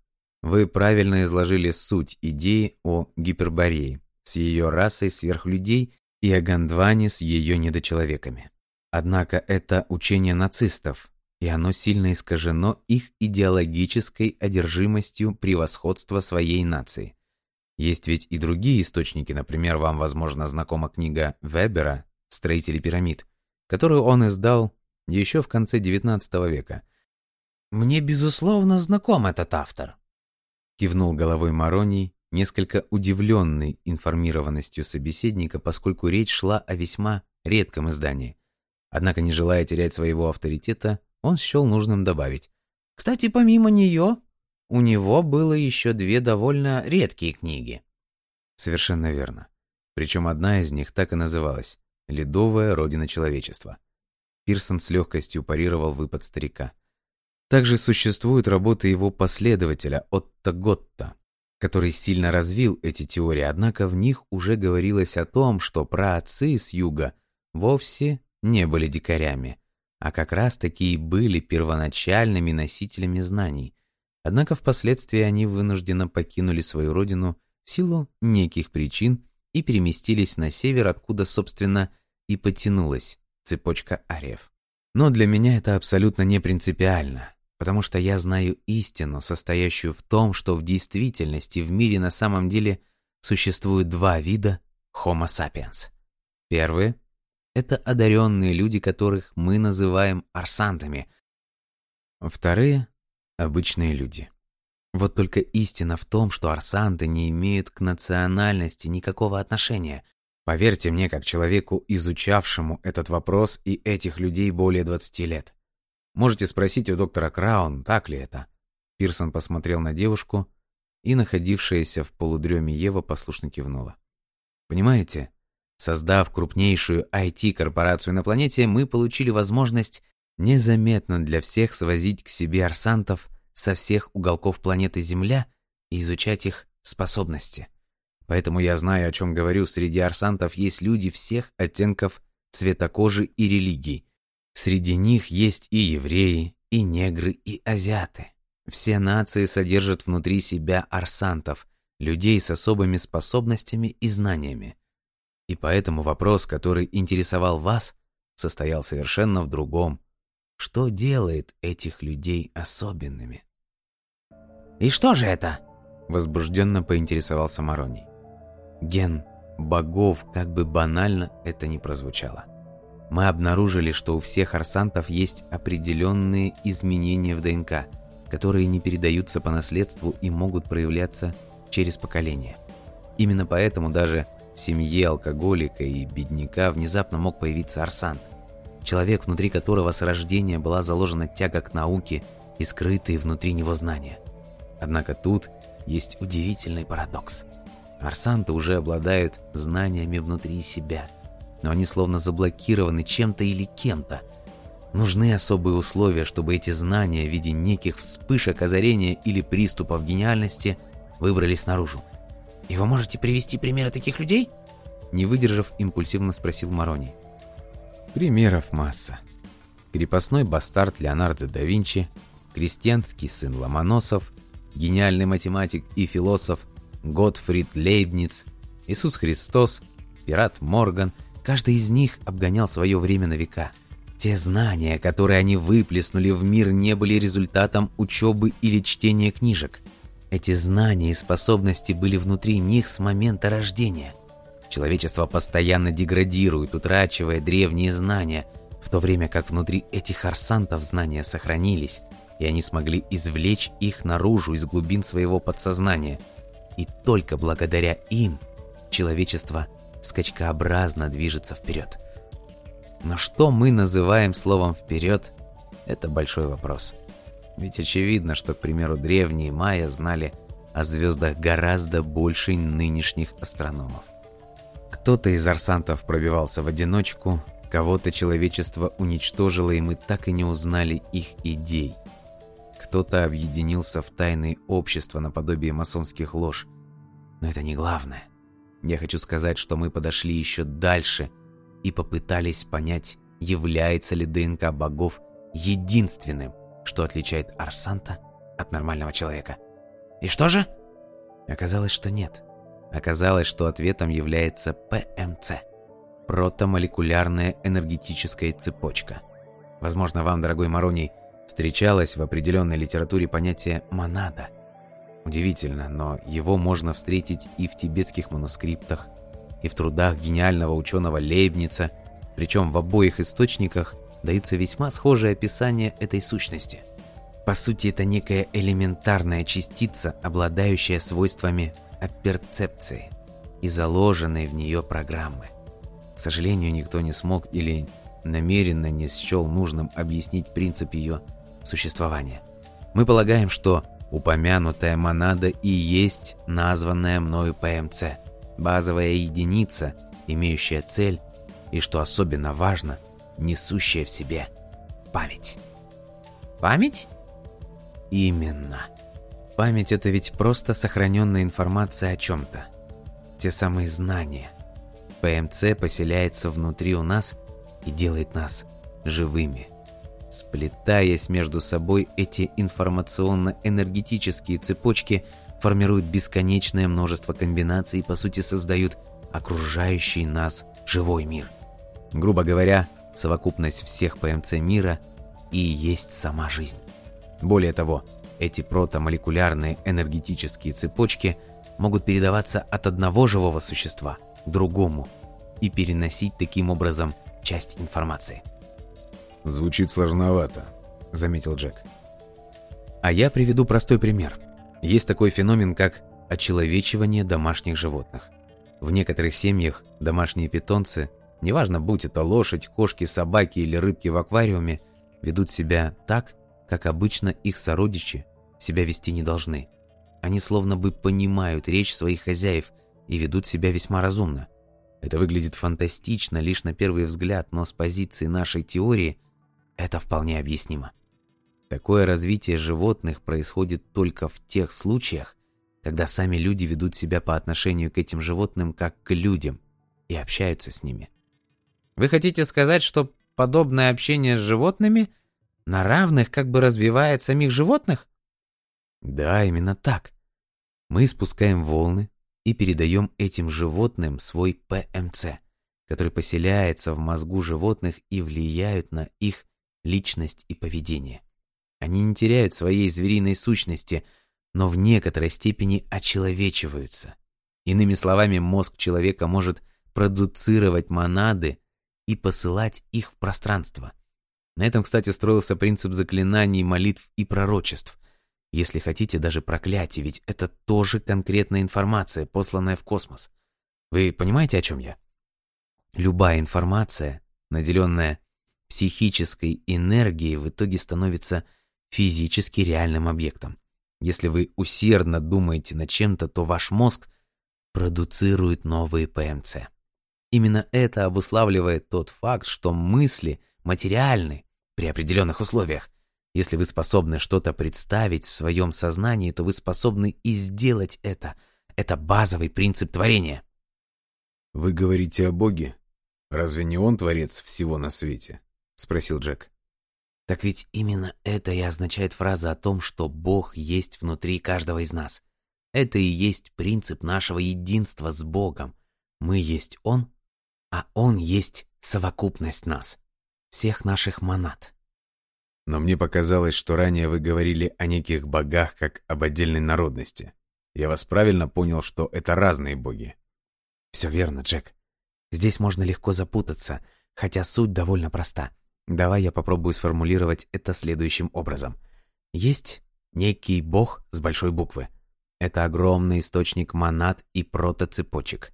Вы правильно изложили суть идеи о Гиперборее с ее расой сверхлюдей и о Гондване с ее недочеловеками. Однако это учение нацистов, и оно сильно искажено их идеологической одержимостью превосходства своей нации. Есть ведь и другие источники, например, вам, возможно, знакома книга Вебера «Строители пирамид», которую он издал еще в конце XIX века. «Мне, безусловно, знаком этот автор», — кивнул головой Мароний, несколько удивленный информированностью собеседника, поскольку речь шла о весьма редком издании. Однако, не желая терять своего авторитета, он счел нужным добавить. «Кстати, помимо нее, у него было еще две довольно редкие книги». Совершенно верно. Причем одна из них так и называлась «Ледовая родина человечества». Пирсон с легкостью парировал выпад старика. Также существуют работы его последователя Отто Готта, который сильно развил эти теории, однако в них уже говорилось о том, что праотцы с юга вовсе не были дикарями, а как раз такие были первоначальными носителями знаний. Однако впоследствии они вынужденно покинули свою родину в силу неких причин и переместились на север, откуда, собственно, и потянулась цепочка ариев. Но для меня это абсолютно не принципиально, потому что я знаю истину, состоящую в том, что в действительности в мире на самом деле существует два вида Homo sapiens. Первый это одаренные люди, которых мы называем арсантами. Вторые — обычные люди. Вот только истина в том, что арсанты не имеют к национальности никакого отношения. Поверьте мне, как человеку, изучавшему этот вопрос и этих людей более 20 лет. Можете спросить у доктора Краун, так ли это. Пирсон посмотрел на девушку, и находившаяся в полудреме Ева послушно кивнула. Понимаете, Создав крупнейшую IT-корпорацию на планете, мы получили возможность незаметно для всех свозить к себе арсантов со всех уголков планеты Земля и изучать их способности. Поэтому я знаю, о чем говорю. Среди арсантов есть люди всех оттенков цвета кожи и религий. Среди них есть и евреи, и негры, и азиаты. Все нации содержат внутри себя арсантов, людей с особыми способностями и знаниями. И поэтому вопрос, который интересовал вас, состоял совершенно в другом. Что делает этих людей особенными? «И что же это?» — возбужденно поинтересовался Мароний. «Ген богов, как бы банально это ни прозвучало. Мы обнаружили, что у всех арсантов есть определенные изменения в ДНК, которые не передаются по наследству и могут проявляться через поколения. Именно поэтому даже в семье алкоголика и бедняка внезапно мог появиться Арсан. Человек, внутри которого с рождения была заложена тяга к науке и скрытые внутри него знания. Однако тут есть удивительный парадокс. Арсанты уже обладают знаниями внутри себя, но они словно заблокированы чем-то или кем-то. Нужны особые условия, чтобы эти знания в виде неких вспышек озарения или приступов гениальности выбрались наружу. «И вы можете привести примеры таких людей?» Не выдержав, импульсивно спросил Марони. Примеров масса. Крепостной бастард Леонардо да Винчи, крестьянский сын Ломоносов, гениальный математик и философ Готфрид Лейбниц, Иисус Христос, пират Морган, каждый из них обгонял свое время на века. Те знания, которые они выплеснули в мир, не были результатом учебы или чтения книжек – Эти знания и способности были внутри них с момента рождения. Человечество постоянно деградирует, утрачивая древние знания, в то время как внутри этих арсантов знания сохранились, и они смогли извлечь их наружу из глубин своего подсознания. И только благодаря им человечество скачкообразно движется вперед. Но что мы называем словом «вперед» – это большой вопрос. Ведь очевидно, что, к примеру, древние майя знали о звездах гораздо больше нынешних астрономов. Кто-то из арсантов пробивался в одиночку, кого-то человечество уничтожило, и мы так и не узнали их идей. Кто-то объединился в тайные общества наподобие масонских лож. Но это не главное. Я хочу сказать, что мы подошли еще дальше и попытались понять, является ли ДНК богов единственным, что отличает Арсанта от нормального человека. И что же? Оказалось, что нет. Оказалось, что ответом является ПМЦ – протомолекулярная энергетическая цепочка. Возможно, вам, дорогой Мароний, встречалось в определенной литературе понятие «монада». Удивительно, но его можно встретить и в тибетских манускриптах, и в трудах гениального ученого Лейбница, причем в обоих источниках даются весьма схожие описания этой сущности. По сути, это некая элементарная частица, обладающая свойствами оперцепции и заложенной в нее программы. К сожалению, никто не смог или намеренно не счел нужным объяснить принцип ее существования. Мы полагаем, что упомянутая монада и есть названная мною ПМЦ, базовая единица, имеющая цель и, что особенно важно, несущая в себе память. Память? Именно. Память — это ведь просто сохраненная информация о чем-то. Те самые знания. ПМЦ поселяется внутри у нас и делает нас живыми. Сплетаясь между собой, эти информационно-энергетические цепочки формируют бесконечное множество комбинаций и, по сути, создают окружающий нас живой мир. Грубо говоря, совокупность всех ПМЦ мира и есть сама жизнь. Более того, эти протомолекулярные энергетические цепочки могут передаваться от одного живого существа к другому и переносить таким образом часть информации. «Звучит сложновато», — заметил Джек. А я приведу простой пример. Есть такой феномен, как очеловечивание домашних животных. В некоторых семьях домашние питомцы, неважно, будь это лошадь, кошки, собаки или рыбки в аквариуме, ведут себя так, как обычно их сородичи себя вести не должны. Они словно бы понимают речь своих хозяев и ведут себя весьма разумно. Это выглядит фантастично лишь на первый взгляд, но с позиции нашей теории это вполне объяснимо. Такое развитие животных происходит только в тех случаях, когда сами люди ведут себя по отношению к этим животным как к людям и общаются с ними. Вы хотите сказать, что подобное общение с животными на равных как бы развивает самих животных? Да, именно так. Мы спускаем волны и передаем этим животным свой ПМЦ, который поселяется в мозгу животных и влияет на их личность и поведение. Они не теряют своей звериной сущности, но в некоторой степени очеловечиваются. Иными словами, мозг человека может продуцировать монады и посылать их в пространство. На этом, кстати, строился принцип заклинаний, молитв и пророчеств. Если хотите, даже проклятий, ведь это тоже конкретная информация, посланная в космос. Вы понимаете, о чем я? Любая информация, наделенная психической энергией, в итоге становится физически реальным объектом. Если вы усердно думаете над чем-то, то ваш мозг продуцирует новые ПМЦ. Именно это обуславливает тот факт, что мысли материальны при определенных условиях. Если вы способны что-то представить в своем сознании, то вы способны и сделать это. Это базовый принцип творения. «Вы говорите о Боге? Разве не Он творец всего на свете?» — спросил Джек. Так ведь именно это и означает фраза о том, что Бог есть внутри каждого из нас. Это и есть принцип нашего единства с Богом. Мы есть Он, а Он есть совокупность нас, всех наших монад. Но мне показалось, что ранее вы говорили о неких богах как об отдельной народности. Я вас правильно понял, что это разные боги? Все верно, Джек. Здесь можно легко запутаться, хотя суть довольно проста. Давай я попробую сформулировать это следующим образом. Есть некий бог с большой буквы. Это огромный источник монад и протоцепочек.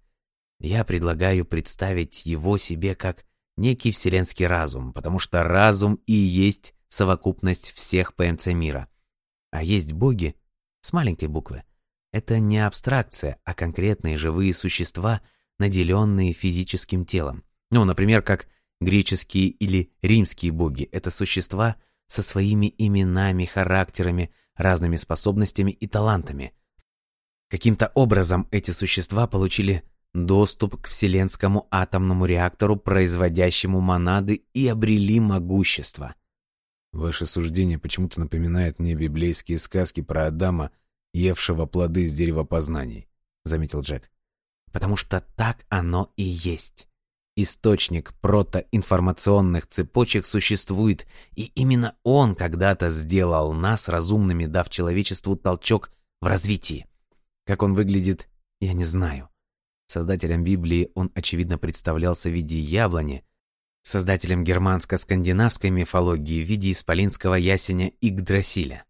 Я предлагаю представить его себе как некий вселенский разум, потому что разум и есть совокупность всех ПМЦ мира. А есть боги с маленькой буквы. Это не абстракция, а конкретные живые существа, наделенные физическим телом. Ну, например, как греческие или римские боги. Это существа со своими именами, характерами, разными способностями и талантами. Каким-то образом эти существа получили доступ к вселенскому атомному реактору, производящему монады, и обрели могущество. Ваше суждение почему-то напоминает мне библейские сказки про Адама, евшего плоды с дерева познаний, заметил Джек. Потому что так оно и есть. Источник протоинформационных цепочек существует, и именно он когда-то сделал нас разумными, дав человечеству толчок в развитии. Как он выглядит, я не знаю. Создателем Библии он, очевидно, представлялся в виде яблони, создателем германско-скандинавской мифологии в виде исполинского ясеня Игдрасиля.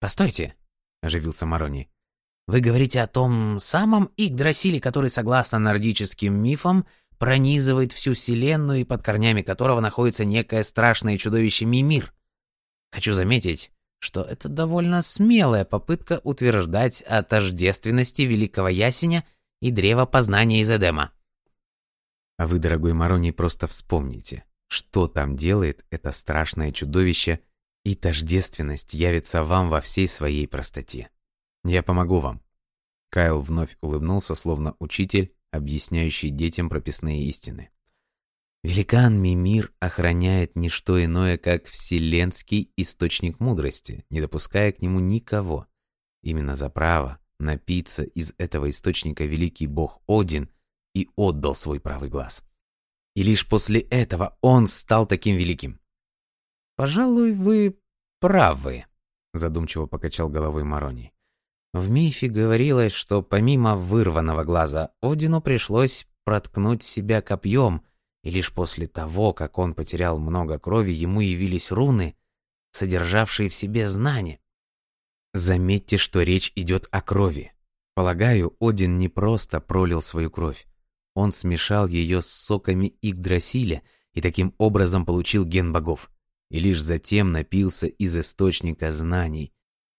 «Постойте», — оживился Марони, — «вы говорите о том самом Игдрасиле, который, согласно нордическим мифам, пронизывает всю Вселенную и под корнями которого находится некое страшное чудовище Мимир. Хочу заметить, что это довольно смелая попытка утверждать о тождественности великого ясеня и древа познания из Эдема. А вы, дорогой Мароний, просто вспомните, что там делает это страшное чудовище, и тождественность явится вам во всей своей простоте. Я помогу вам. Кайл вновь улыбнулся, словно учитель, объясняющий детям прописные истины. Великан Мимир охраняет не что иное, как вселенский источник мудрости, не допуская к нему никого. Именно за право напиться из этого источника великий бог Один и отдал свой правый глаз. И лишь после этого он стал таким великим. «Пожалуй, вы правы», — задумчиво покачал головой Марони. В мифе говорилось, что помимо вырванного глаза Одину пришлось проткнуть себя копьем, и лишь после того, как он потерял много крови, ему явились руны, содержавшие в себе знания. Заметьте, что речь идет о крови. Полагаю, Один не просто пролил свою кровь. Он смешал ее с соками Игдрасиля и таким образом получил ген богов. И лишь затем напился из источника знаний,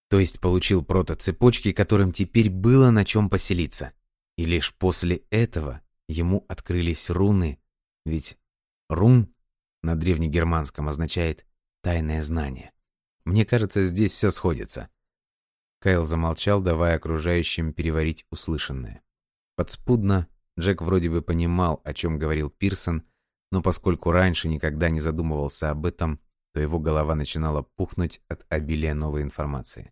то есть получил протоцепочки, которым теперь было на чем поселиться. И лишь после этого ему открылись руны, ведь рун на древнегерманском означает «тайное знание». Мне кажется, здесь все сходится. Кайл замолчал, давая окружающим переварить услышанное. Подспудно Джек вроде бы понимал, о чем говорил Пирсон, но поскольку раньше никогда не задумывался об этом, то его голова начинала пухнуть от обилия новой информации.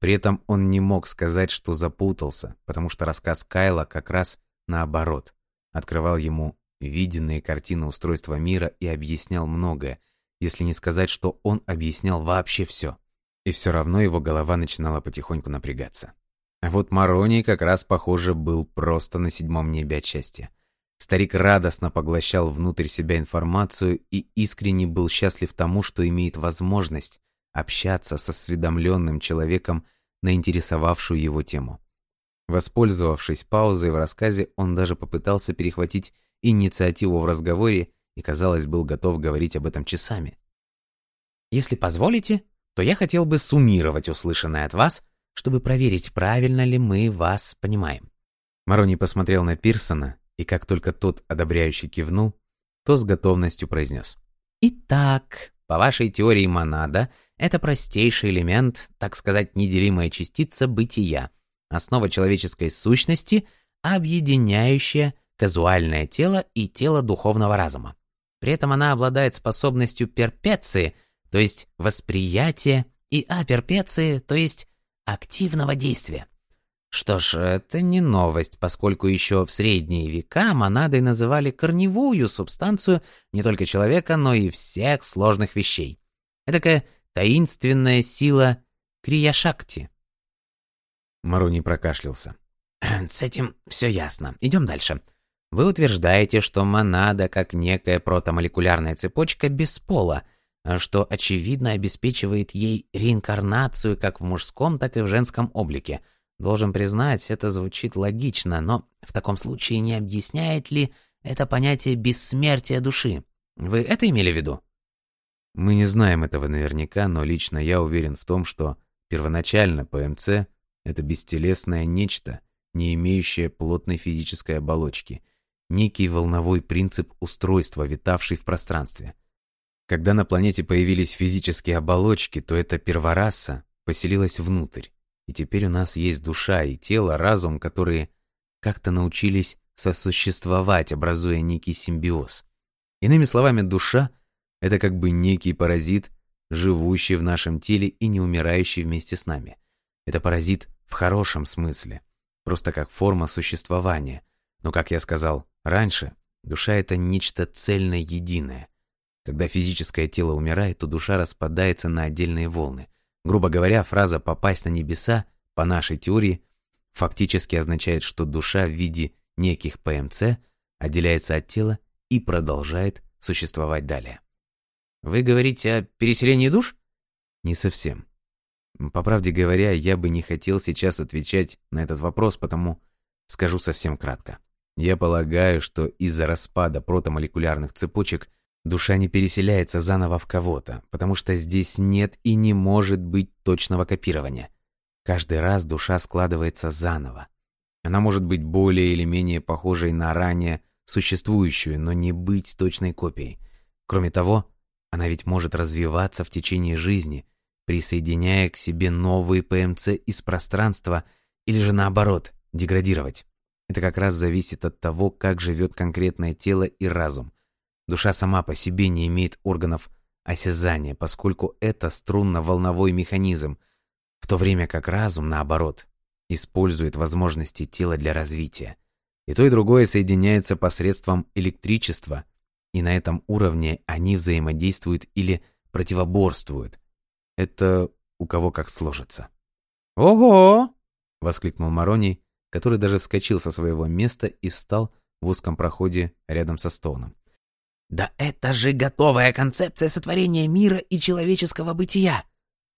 При этом он не мог сказать, что запутался, потому что рассказ Кайла как раз наоборот. Открывал ему виденные картины устройства мира и объяснял многое, если не сказать, что он объяснял вообще все. И все равно его голова начинала потихоньку напрягаться. А вот Мароний как раз, похоже, был просто на седьмом небе от счастья. Старик радостно поглощал внутрь себя информацию и искренне был счастлив тому, что имеет возможность общаться с осведомленным человеком на интересовавшую его тему. Воспользовавшись паузой в рассказе, он даже попытался перехватить инициативу в разговоре и, казалось, был готов говорить об этом часами. «Если позволите, то я хотел бы суммировать услышанное от вас, чтобы проверить, правильно ли мы вас понимаем». Марони посмотрел на Пирсона, и как только тот одобряюще кивнул, то с готовностью произнес. «Итак, по вашей теории монада — это простейший элемент, так сказать, неделимая частица бытия, основа человеческой сущности, объединяющая казуальное тело и тело духовного разума. При этом она обладает способностью перпеции, то есть восприятия, и аперпеции, то есть активного действия. Что ж, это не новость, поскольку еще в средние века монадой называли корневую субстанцию не только человека, но и всех сложных вещей. Эдакая таинственная сила Крияшакти. Мароний прокашлялся. С этим все ясно. Идем дальше. Вы утверждаете, что монада, как некая протомолекулярная цепочка, без пола, что, очевидно, обеспечивает ей реинкарнацию как в мужском, так и в женском облике. Должен признать, это звучит логично, но в таком случае не объясняет ли это понятие бессмертия души? Вы это имели в виду? Мы не знаем этого наверняка, но лично я уверен в том, что первоначально ПМЦ — это бестелесное нечто, не имеющее плотной физической оболочки, некий волновой принцип устройства, витавший в пространстве. Когда на планете появились физические оболочки, то эта первораса поселилась внутрь, и теперь у нас есть душа и тело, разум, которые как-то научились сосуществовать, образуя некий симбиоз. Иными словами, душа — это как бы некий паразит, живущий в нашем теле и не умирающий вместе с нами. Это паразит в хорошем смысле, просто как форма существования. Но, как я сказал раньше, душа — это нечто цельное, единое. Когда физическое тело умирает, то душа распадается на отдельные волны. Грубо говоря, фраза «попасть на небеса» по нашей теории фактически означает, что душа в виде неких ПМЦ отделяется от тела и продолжает существовать далее. Вы говорите о переселении душ? Не совсем. По правде говоря, я бы не хотел сейчас отвечать на этот вопрос, потому скажу совсем кратко. Я полагаю, что из-за распада протомолекулярных цепочек душа не переселяется заново в кого-то, потому что здесь нет и не может быть точного копирования. Каждый раз душа складывается заново. Она может быть более или менее похожей на ранее существующую, но не быть точной копией. Кроме того, она ведь может развиваться в течение жизни, присоединяя к себе новые ПМЦ из пространства или же наоборот, деградировать. Это как раз зависит от того, как живет конкретное тело и разум. Душа сама по себе не имеет органов осязания, поскольку это струнно-волновой механизм, в то время как разум, наоборот, использует возможности тела для развития. И то, и другое соединяется посредством электричества, и на этом уровне они взаимодействуют или противоборствуют. Это у кого как сложится. «Ого!» — воскликнул Мароний, который даже вскочил со своего места и встал в узком проходе рядом со Стоуном. «Да это же готовая концепция сотворения мира и человеческого бытия!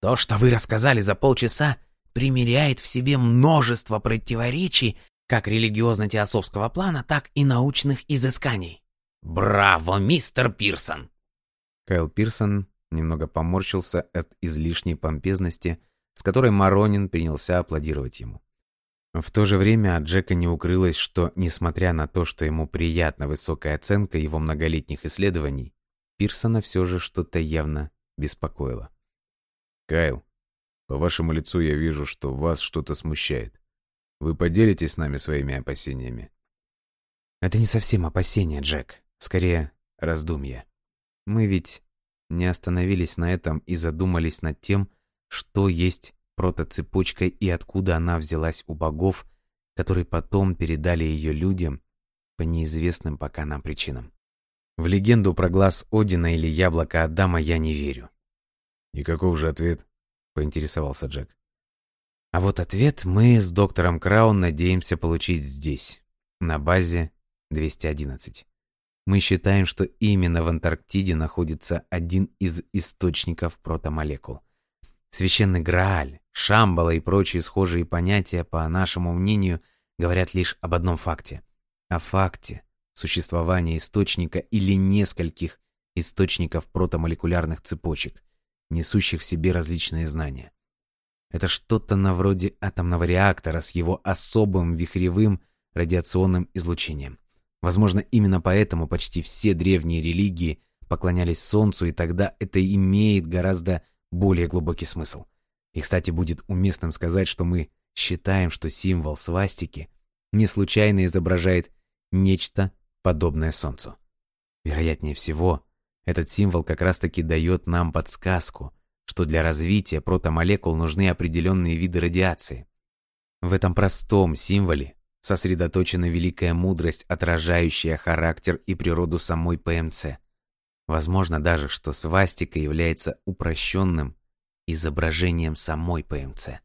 То, что вы рассказали за полчаса, примеряет в себе множество противоречий как религиозно-теософского плана, так и научных изысканий. Браво, мистер Пирсон! Кайл Пирсон немного поморщился от излишней помпезности, с которой Маронин принялся аплодировать ему. В то же время от Джека не укрылось, что, несмотря на то, что ему приятна высокая оценка его многолетних исследований, Пирсона все же что-то явно беспокоило. «Кайл, по вашему лицу я вижу, что вас что-то смущает. Вы поделитесь с нами своими опасениями?» «Это не совсем опасения, Джек. Скорее, раздумья. Мы ведь не остановились на этом и задумались над тем, что есть протоцепочка и откуда она взялась у богов, которые потом передали ее людям по неизвестным пока нам причинам. В легенду про глаз Одина или яблоко Адама я не верю. «И каков же ответ?» — поинтересовался Джек. А вот ответ мы с доктором Краун надеемся получить здесь, на базе 211. Мы считаем, что именно в Антарктиде находится один из источников протомолекул. Священный Грааль, Шамбала и прочие схожие понятия, по нашему мнению, говорят лишь об одном факте. О факте существования источника или нескольких источников протомолекулярных цепочек, несущих в себе различные знания. Это что-то на вроде атомного реактора с его особым вихревым радиационным излучением. Возможно, именно поэтому почти все древние религии поклонялись Солнцу, и тогда это имеет гораздо более глубокий смысл. И, кстати, будет уместным сказать, что мы считаем, что символ свастики не случайно изображает нечто подобное Солнцу. Вероятнее всего, этот символ как раз-таки дает нам подсказку, что для развития протомолекул нужны определенные виды радиации. В этом простом символе сосредоточена великая мудрость, отражающая характер и природу самой ПМЦ. Возможно даже, что свастика является упрощенным изображением самой ПМЦ.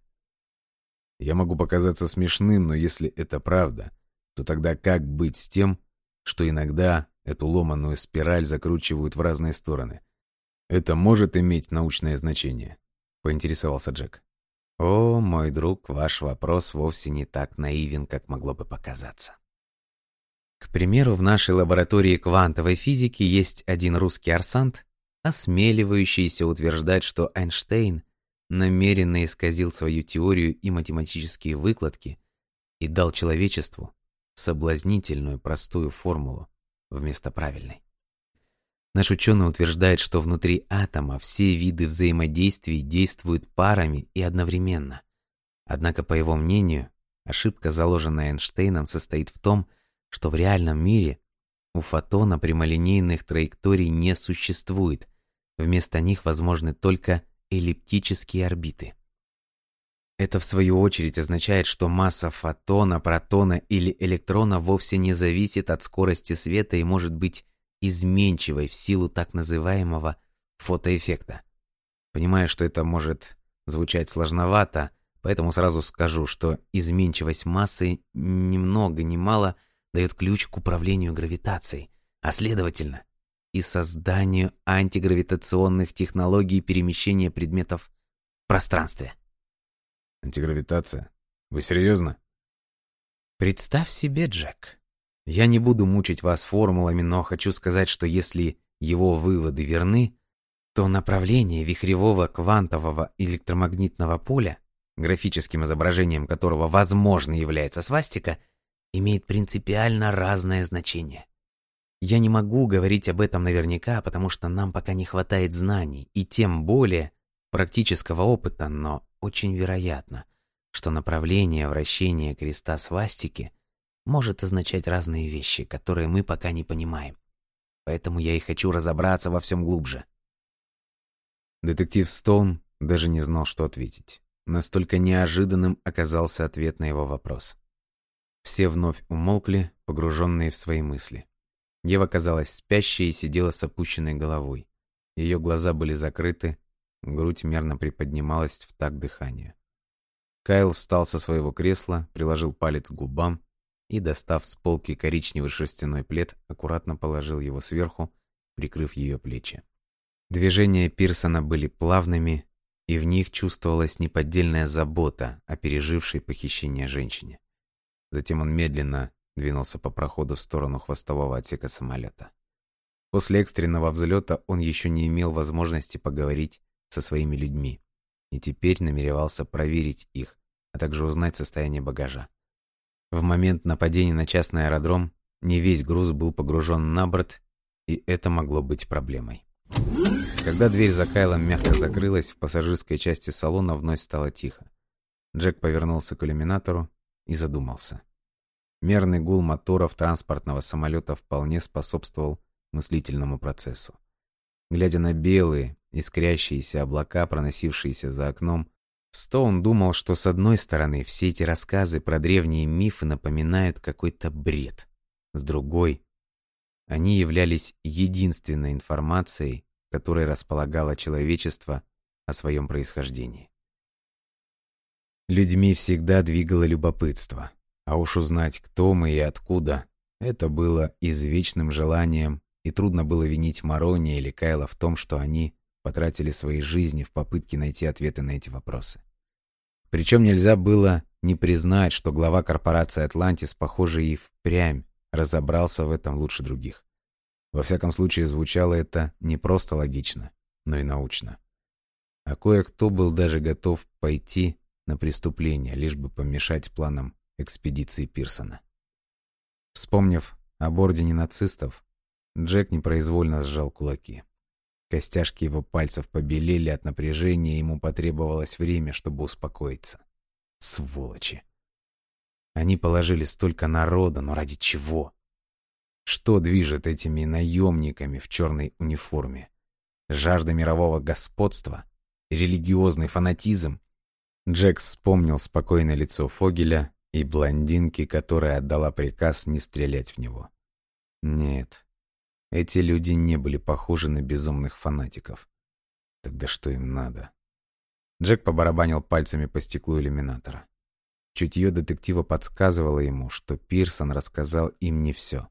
Я могу показаться смешным, но если это правда, то тогда как быть с тем, что иногда эту ломаную спираль закручивают в разные стороны? Это может иметь научное значение, поинтересовался Джек. О, мой друг, ваш вопрос вовсе не так наивен, как могло бы показаться. К примеру, в нашей лаборатории квантовой физики есть один русский арсант, осмеливающийся утверждать, что Эйнштейн намеренно исказил свою теорию и математические выкладки и дал человечеству соблазнительную простую формулу вместо правильной. Наш ученый утверждает, что внутри атома все виды взаимодействий действуют парами и одновременно. Однако, по его мнению, ошибка, заложенная Эйнштейном, состоит в том, что в реальном мире у фотона прямолинейных траекторий не существует, вместо них возможны только эллиптические орбиты. Это в свою очередь означает, что масса фотона, протона или электрона вовсе не зависит от скорости света и может быть изменчивой в силу так называемого фотоэффекта. Понимаю, что это может звучать сложновато, поэтому сразу скажу, что изменчивость массы ни много ни мало дает ключ к управлению гравитацией, а следовательно и созданию антигравитационных технологий перемещения предметов в пространстве. Антигравитация? Вы серьезно? Представь себе, Джек. Я не буду мучить вас формулами, но хочу сказать, что если его выводы верны, то направление вихревого квантового электромагнитного поля, графическим изображением которого возможно является свастика, имеет принципиально разное значение. Я не могу говорить об этом наверняка, потому что нам пока не хватает знаний, и тем более практического опыта, но очень вероятно, что направление вращения креста свастики может означать разные вещи, которые мы пока не понимаем. Поэтому я и хочу разобраться во всем глубже. Детектив Стоун даже не знал, что ответить. Настолько неожиданным оказался ответ на его вопрос. Все вновь умолкли, погруженные в свои мысли. Ева казалась спящей и сидела с опущенной головой. Ее глаза были закрыты, грудь мерно приподнималась в такт дыхания. Кайл встал со своего кресла, приложил палец к губам и, достав с полки коричневый шерстяной плед, аккуратно положил его сверху, прикрыв ее плечи. Движения Пирсона были плавными, и в них чувствовалась неподдельная забота о пережившей похищение женщине. Затем он медленно двинулся по проходу в сторону хвостового отсека самолета. После экстренного взлета он еще не имел возможности поговорить со своими людьми и теперь намеревался проверить их, а также узнать состояние багажа. В момент нападения на частный аэродром не весь груз был погружен на борт, и это могло быть проблемой. Когда дверь за Кайлом мягко закрылась, в пассажирской части салона вновь стало тихо. Джек повернулся к иллюминатору и задумался. Мерный гул моторов транспортного самолета вполне способствовал мыслительному процессу. Глядя на белые, искрящиеся облака, проносившиеся за окном, Стоун думал, что с одной стороны все эти рассказы про древние мифы напоминают какой-то бред. С другой, они являлись единственной информацией, которой располагало человечество о своем происхождении. Людьми всегда двигало любопытство. А уж узнать, кто мы и откуда, это было извечным желанием, и трудно было винить Марони или Кайла в том, что они потратили свои жизни в попытке найти ответы на эти вопросы. Причем нельзя было не признать, что глава корпорации «Атлантис», похоже, и впрямь разобрался в этом лучше других. Во всяком случае, звучало это не просто логично, но и научно. А кое-кто был даже готов пойти на преступление, лишь бы помешать планам экспедиции Пирсона. Вспомнив об ордене нацистов, Джек непроизвольно сжал кулаки. Костяшки его пальцев побелели от напряжения, ему потребовалось время, чтобы успокоиться. Сволочи! Они положили столько народа, но ради чего? Что движет этими наемниками в черной униформе? Жажда мирового господства? Религиозный фанатизм? Джек вспомнил спокойное лицо Фогеля и блондинки, которая отдала приказ не стрелять в него. Нет, Эти люди не были похожи на безумных фанатиков. Тогда что им надо? Джек побарабанил пальцами по стеклу иллюминатора. Чутье детектива подсказывало ему, что Пирсон рассказал им не все.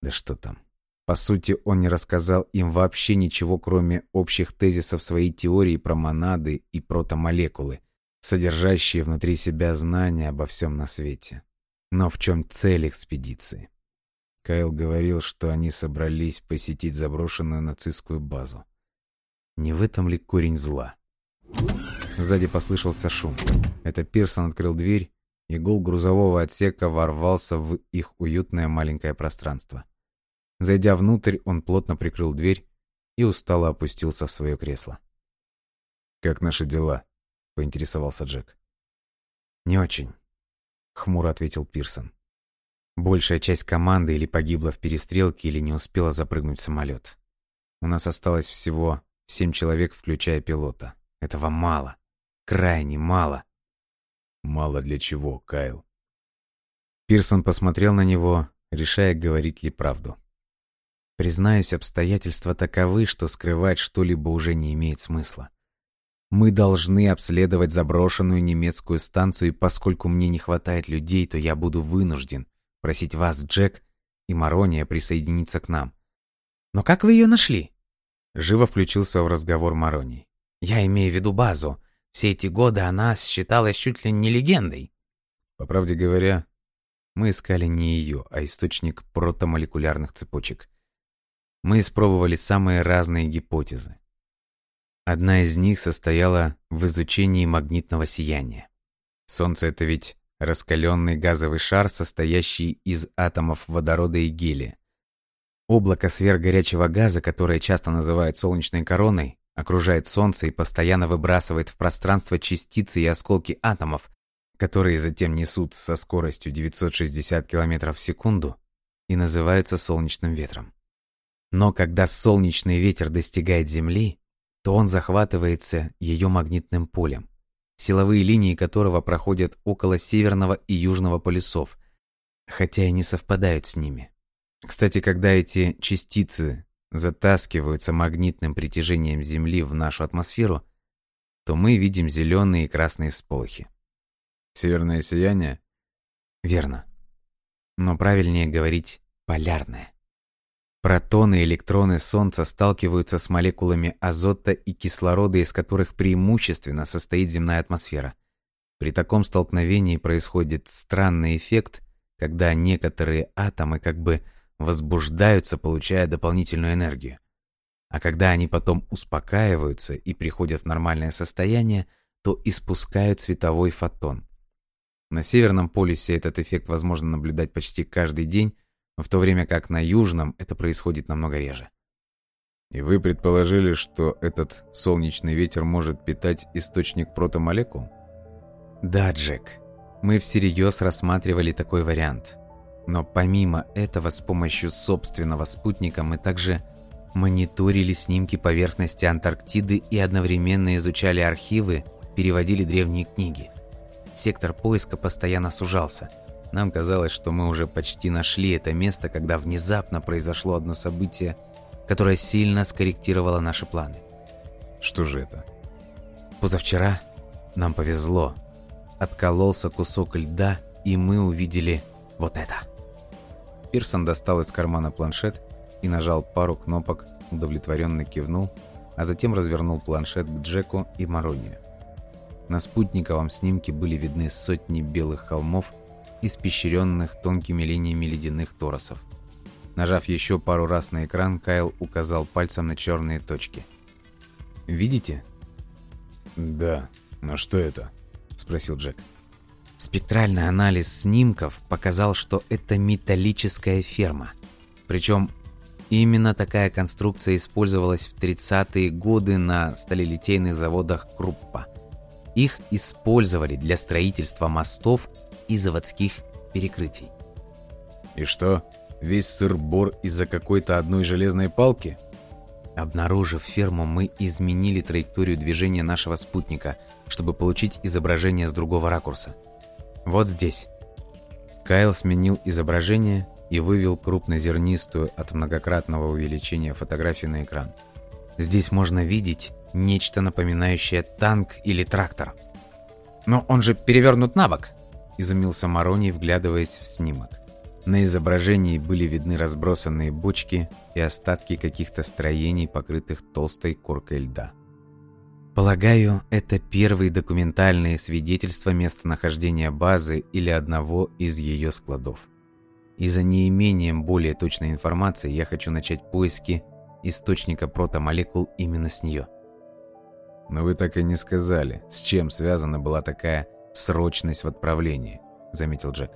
Да что там. По сути, он не рассказал им вообще ничего, кроме общих тезисов своей теории про монады и протомолекулы, содержащие внутри себя знания обо всем на свете. Но в чем цель экспедиции? Кайл говорил, что они собрались посетить заброшенную нацистскую базу. Не в этом ли корень зла? Сзади послышался шум. Это Пирсон открыл дверь, и гул грузового отсека ворвался в их уютное маленькое пространство. Зайдя внутрь, он плотно прикрыл дверь и устало опустился в свое кресло. «Как наши дела?» — поинтересовался Джек. «Не очень», — хмуро ответил Пирсон. «Большая часть команды или погибла в перестрелке, или не успела запрыгнуть в самолет. У нас осталось всего семь человек, включая пилота. Этого мало. Крайне мало. Мало для чего, Кайл? Пирсон посмотрел на него, решая, говорить ли правду. Признаюсь, обстоятельства таковы, что скрывать что-либо уже не имеет смысла. Мы должны обследовать заброшенную немецкую станцию, и поскольку мне не хватает людей, то я буду вынужден просить вас, Джек и Марония, присоединиться к нам. Но как вы ее нашли? Живо включился в разговор Мароний. Я имею в виду базу. Все эти годы она считалась чуть ли не легендой. По правде говоря, мы искали не ее, а источник протомолекулярных цепочек. Мы испробовали самые разные гипотезы. Одна из них состояла в изучении магнитного сияния. Солнце — это ведь раскаленный газовый шар, состоящий из атомов водорода и гелия. Облако сверхгорячего газа, которое часто называют солнечной короной, окружает Солнце и постоянно выбрасывает в пространство частицы и осколки атомов, которые затем несут со скоростью 960 км в секунду и называются солнечным ветром. Но когда солнечный ветер достигает Земли, то он захватывается ее магнитным полем, силовые линии которого проходят около северного и южного полюсов, хотя и не совпадают с ними. Кстати, когда эти частицы затаскиваются магнитным притяжением Земли в нашу атмосферу, то мы видим зеленые и красные всполохи. Северное сияние? Верно. Но правильнее говорить полярное. Протоны и электроны Солнца сталкиваются с молекулами азота и кислорода, из которых преимущественно состоит земная атмосфера. При таком столкновении происходит странный эффект, когда некоторые атомы как бы возбуждаются, получая дополнительную энергию. А когда они потом успокаиваются и приходят в нормальное состояние, то испускают световой фотон. На Северном полюсе этот эффект возможно наблюдать почти каждый день, в то время как на Южном это происходит намного реже. И вы предположили, что этот солнечный ветер может питать источник протомолекул? Да, Джек. Мы всерьез рассматривали такой вариант. Но помимо этого, с помощью собственного спутника мы также мониторили снимки поверхности Антарктиды и одновременно изучали архивы, переводили древние книги. Сектор поиска постоянно сужался. Нам казалось, что мы уже почти нашли это место, когда внезапно произошло одно событие, которое сильно скорректировало наши планы. Что же это? Позавчера нам повезло. Откололся кусок льда, и мы увидели вот это. Пирсон достал из кармана планшет и нажал пару кнопок, удовлетворенно кивнул, а затем развернул планшет к Джеку и Маронию. На спутниковом снимке были видны сотни белых холмов, испещренных тонкими линиями ледяных торосов. Нажав еще пару раз на экран, Кайл указал пальцем на черные точки. «Видите?» «Да. Но что это?» – спросил Джек. Спектральный анализ снимков показал, что это металлическая ферма. Причем именно такая конструкция использовалась в 30-е годы на сталелитейных заводах Круппа. Их использовали для строительства мостов и заводских перекрытий. И что, весь сыр-бор из-за какой-то одной железной палки? Обнаружив ферму, мы изменили траекторию движения нашего спутника, чтобы получить изображение с другого ракурса – вот здесь. Кайл сменил изображение и вывел крупнозернистую от многократного увеличения фотографию на экран. Здесь можно видеть нечто напоминающее танк или трактор. Но он же перевернут на бок, изумился Мароний, вглядываясь в снимок. На изображении были видны разбросанные бочки и остатки каких-то строений, покрытых толстой коркой льда. Полагаю, это первые документальные свидетельства местонахождения базы или одного из ее складов. И за неимением более точной информации я хочу начать поиски источника протомолекул именно с нее. Но вы так и не сказали, с чем связана была такая срочность в отправлении, заметил Джек.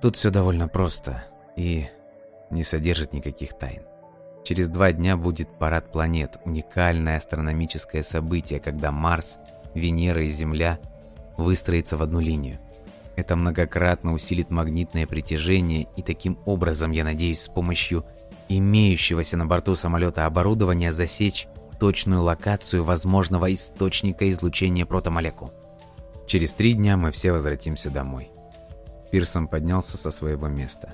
Тут все довольно просто и не содержит никаких тайн. Через два дня будет парад планет, уникальное астрономическое событие, когда Марс, Венера и Земля выстроятся в одну линию. Это многократно усилит магнитное притяжение, и таким образом, я надеюсь, с помощью имеющегося на борту самолета оборудования засечь точную локацию возможного источника излучения протомолекул. Через три дня мы все возвратимся домой. Пирсон поднялся со своего места.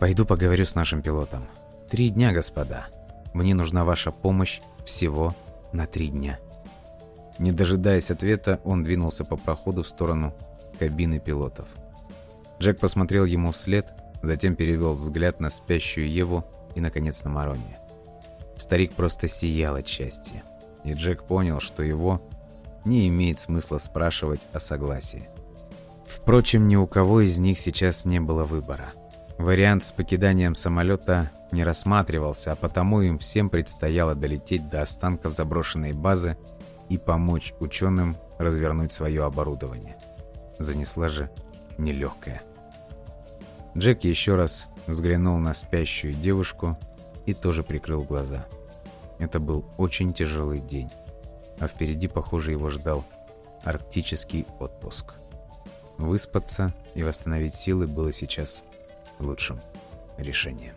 «Пойду поговорю с нашим пилотом. Три дня, господа. Мне нужна ваша помощь всего на три дня». Не дожидаясь ответа, он двинулся по проходу в сторону кабины пилотов. Джек посмотрел ему вслед, затем перевел взгляд на спящую Еву и, наконец, на Марония. Старик просто сиял от счастья, и Джек понял, что его не имеет смысла спрашивать о согласии. Впрочем, ни у кого из них сейчас не было выбора. Вариант с покиданием самолета не рассматривался, а потому им всем предстояло долететь до останков заброшенной базы и помочь ученым развернуть свое оборудование занесла же нелегкая. Джек еще раз взглянул на спящую девушку и тоже прикрыл глаза. Это был очень тяжелый день, а впереди, похоже, его ждал арктический отпуск. Выспаться и восстановить силы было сейчас лучшим решением.